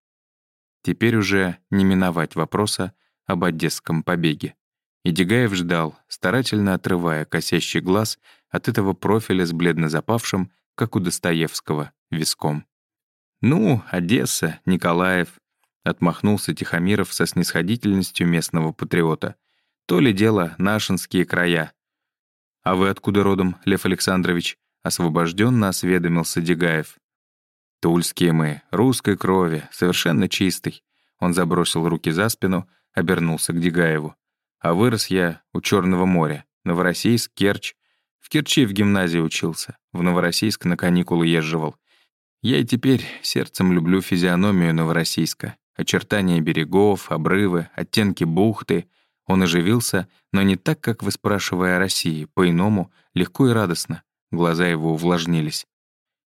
Теперь уже не миновать вопроса об одесском побеге. И Дегаев ждал, старательно отрывая косящий глаз от этого профиля с бледно запавшим, как у Достоевского, виском. «Ну, Одесса, Николаев, Отмахнулся Тихомиров со снисходительностью местного патриота. То ли дело нашинские края. «А вы откуда родом, Лев Александрович?» Освобожденно осведомился Дегаев. «Тульские мы, русской крови, совершенно чистый. Он забросил руки за спину, обернулся к Дегаеву. «А вырос я у Черного моря. Новороссийск, Керчь. В Керчи в гимназии учился. В Новороссийск на каникулы езживал. Я и теперь сердцем люблю физиономию Новороссийска. Очертания берегов, обрывы, оттенки бухты. Он оживился, но не так, как вы спрашивая о России, по-иному, легко и радостно. Глаза его увлажнились.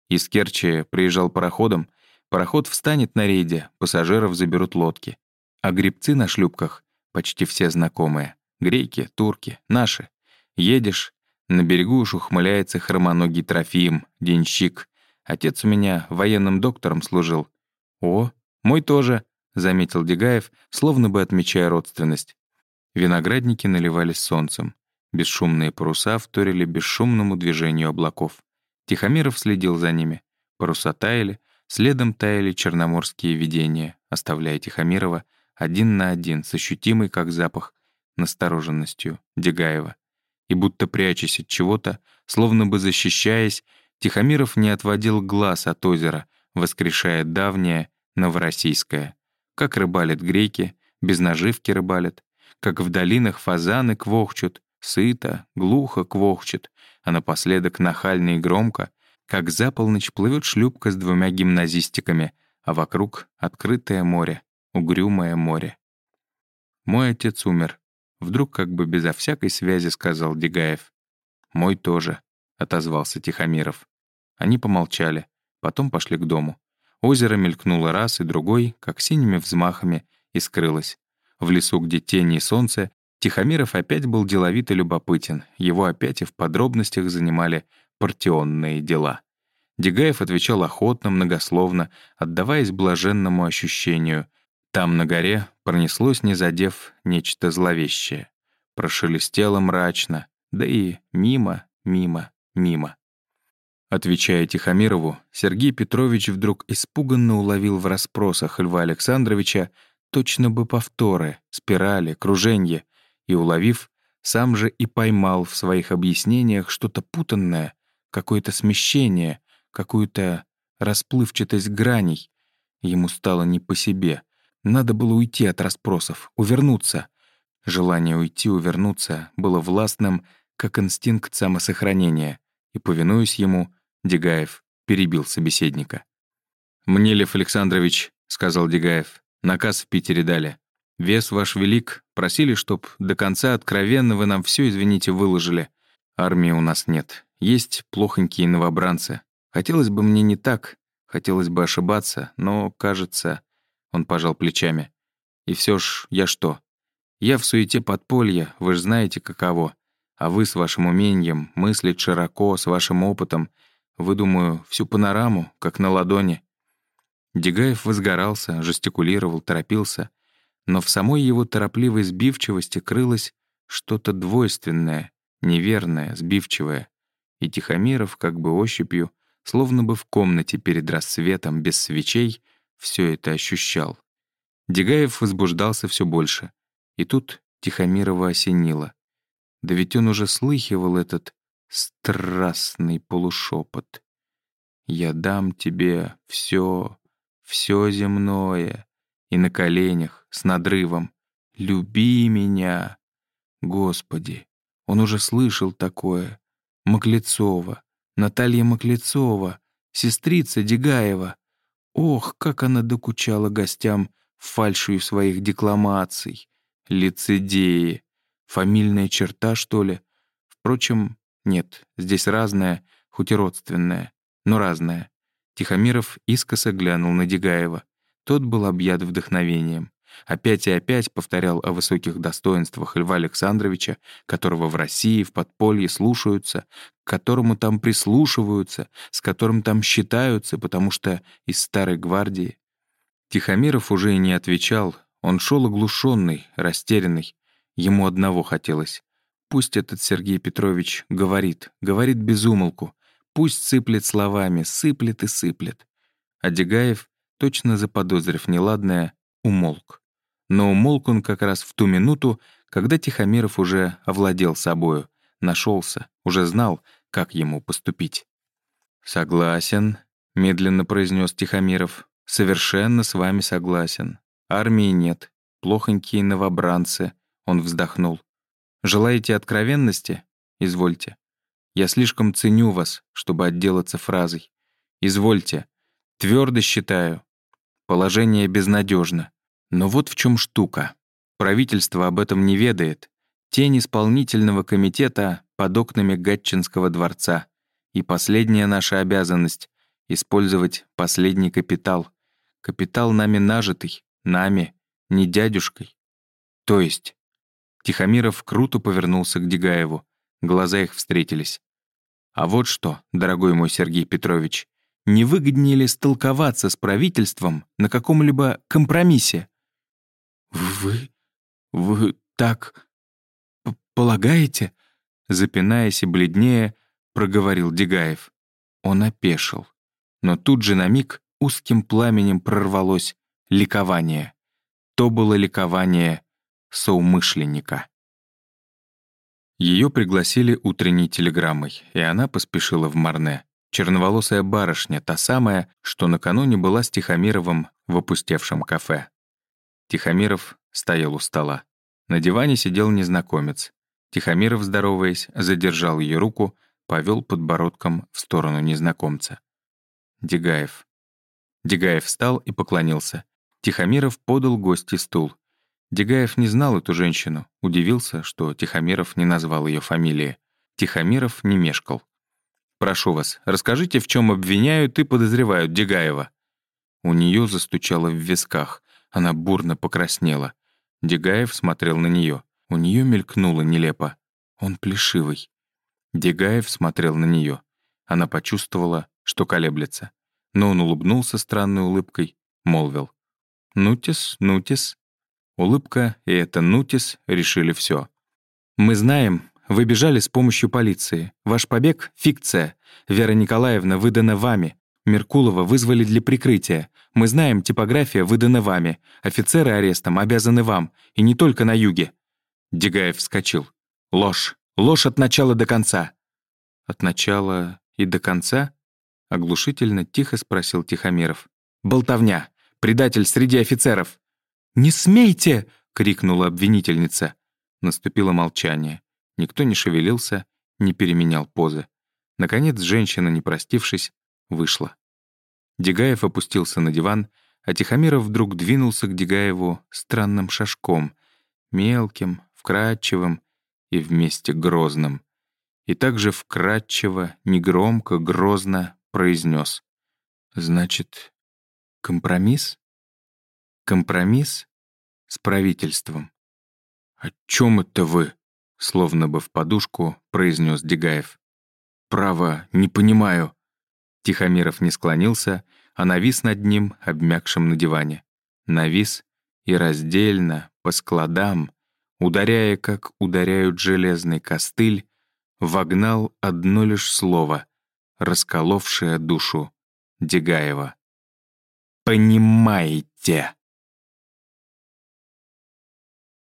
Из Керчи приезжал пароходом. Пароход встанет на рейде, пассажиров заберут лодки. А грибцы на шлюпках почти все знакомые. Греки, турки, наши. Едешь, на берегу уж ухмыляется хромоногий Трофим, денщик. Отец у меня военным доктором служил. «О, мой тоже», — заметил Дегаев, словно бы отмечая родственность. Виноградники наливались солнцем. Бесшумные паруса вторили бесшумному движению облаков. Тихомиров следил за ними. Паруса таяли, следом таяли черноморские видения, оставляя Тихомирова один на один с ощутимой, как запах, настороженностью Дегаева. И будто прячась от чего-то, словно бы защищаясь, Тихомиров не отводил глаз от озера, воскрешая давнее новороссийское. Как рыбалят греки, без наживки рыбалят, как в долинах фазаны квохчут, сыто, глухо квохчет, а напоследок нахально и громко, как за полночь плывет шлюпка с двумя гимназистиками, а вокруг открытое море, угрюмое море. Мой отец умер. Вдруг как бы безо всякой связи сказал Дегаев. «Мой тоже», — отозвался Тихомиров. Они помолчали, потом пошли к дому. Озеро мелькнуло раз и другой, как синими взмахами, и скрылось. В лесу, где тени и солнце, Тихомиров опять был деловит и любопытен. Его опять и в подробностях занимали партионные дела. Дегаев отвечал охотно, многословно, отдаваясь блаженному ощущению. Там, на горе, пронеслось, не задев, нечто зловещее. Прошелестело мрачно, да и мимо, мимо, мимо. Отвечая Тихомирову, Сергей Петрович вдруг испуганно уловил в расспросах Льва Александровича точно бы повторы, спирали, круженье, и, уловив, сам же и поймал в своих объяснениях что-то путанное, какое-то смещение, какую-то расплывчатость граней. Ему стало не по себе. Надо было уйти от расспросов, увернуться. Желание уйти, увернуться было властным, как инстинкт самосохранения, и, повинуясь ему, Дегаев перебил собеседника. «Мне, Лев Александрович, — сказал Дегаев, — наказ в Питере дали. Вес ваш велик, просили, чтоб до конца откровенно вы нам все, извините, выложили. Армии у нас нет, есть плохонькие новобранцы. Хотелось бы мне не так, хотелось бы ошибаться, но, кажется...» Он пожал плечами. «И все ж, я что? Я в суете подполья, вы ж знаете, каково. А вы с вашим умением мыслить широко, с вашим опытом — вы, думаю, всю панораму, как на ладони». Дегаев возгорался, жестикулировал, торопился, но в самой его торопливой сбивчивости крылось что-то двойственное, неверное, сбивчивое. И Тихомиров, как бы ощупью, словно бы в комнате перед рассветом, без свечей, все это ощущал. Дегаев возбуждался все больше. И тут Тихомирова осенило. Да ведь он уже слыхивал этот страстный полушепот. «Я дам тебе все, все земное, и на коленях, с надрывом, люби меня». Господи, он уже слышал такое. Маклецова, Наталья Маклецова, сестрица Дегаева. Ох, как она докучала гостям фальшью своих декламаций. Лицедеи. Фамильная черта, что ли? Впрочем, нет, здесь разное, хоть и родственное, но разное. Тихомиров искоса глянул на Дегаева. Тот был объят вдохновением. Опять и опять повторял о высоких достоинствах Льва Александровича, которого в России, в подполье слушаются, к которому там прислушиваются, с которым там считаются, потому что из старой гвардии. Тихомиров уже и не отвечал, он шел оглушенный, растерянный. Ему одного хотелось Пусть этот Сергей Петрович говорит, говорит без умолку. Пусть сыплет словами, сыплет и сыплет. А Дегаев, точно заподозрив неладное, умолк. Но умолк он как раз в ту минуту, когда Тихомиров уже овладел собою, нашелся, уже знал, как ему поступить. «Согласен», — медленно произнес Тихомиров. «Совершенно с вами согласен. Армии нет, плохонькие новобранцы, он вздохнул. Желаете откровенности? Извольте. Я слишком ценю вас, чтобы отделаться фразой. Извольте. Твердо считаю. Положение безнадежно. Но вот в чем штука. Правительство об этом не ведает. Тень исполнительного комитета под окнами Гатчинского дворца. И последняя наша обязанность — использовать последний капитал. Капитал нами нажитый, нами, не дядюшкой. То есть... Тихомиров круто повернулся к Дегаеву. Глаза их встретились. «А вот что, дорогой мой Сергей Петрович, не выгоднее ли столковаться с правительством на каком-либо компромиссе?» «Вы... вы так... полагаете?» Запинаясь и бледнее, проговорил Дегаев. Он опешил. Но тут же на миг узким пламенем прорвалось ликование. То было ликование соумышленника. Ее пригласили утренней телеграммой, и она поспешила в Марне. Черноволосая барышня, та самая, что накануне была с Тихомировым в опустевшем кафе. Тихомиров стоял у стола. На диване сидел незнакомец. Тихомиров, здороваясь, задержал ее руку, повел подбородком в сторону незнакомца. Дегаев. Дегаев встал и поклонился. Тихомиров подал гости стул. Дегаев не знал эту женщину, удивился, что Тихомиров не назвал ее фамилии. Тихомиров не мешкал. «Прошу вас, расскажите, в чем обвиняют и подозревают Дегаева». У нее застучало в висках, она бурно покраснела. Дегаев смотрел на нее. У нее мелькнуло нелепо. Он плешивый. Дегаев смотрел на нее. Она почувствовала, что колеблется. Но он улыбнулся странной улыбкой, молвил. «Нутис, Нутис». Улыбка и это «Нутис» решили все. «Мы знаем, вы бежали с помощью полиции. Ваш побег — фикция. Вера Николаевна выдана вами. Меркулова вызвали для прикрытия. Мы знаем, типография выдана вами. Офицеры арестом обязаны вам. И не только на юге. Дегаев вскочил. «Ложь! Ложь от начала до конца!» «От начала и до конца?» Оглушительно тихо спросил Тихомиров. «Болтовня! Предатель среди офицеров!» «Не смейте!» — крикнула обвинительница. Наступило молчание. Никто не шевелился, не переменял позы. Наконец, женщина, не простившись, вышла. Дегаев опустился на диван, а Тихомиров вдруг двинулся к Дегаеву странным шажком, мелким, вкрадчивым и вместе грозным. И также вкрадчиво, негромко, грозно произнес. «Значит, компромисс? Компромисс с правительством?» «О чем это вы?» — словно бы в подушку произнес Дегаев. «Право, не понимаю». Тихомиров не склонился, а навис над ним, обмякшим на диване. Навис и раздельно, по складам, ударяя, как ударяют железный костыль, вогнал одно лишь слово, расколовшее душу Дегаева. «Понимаете!»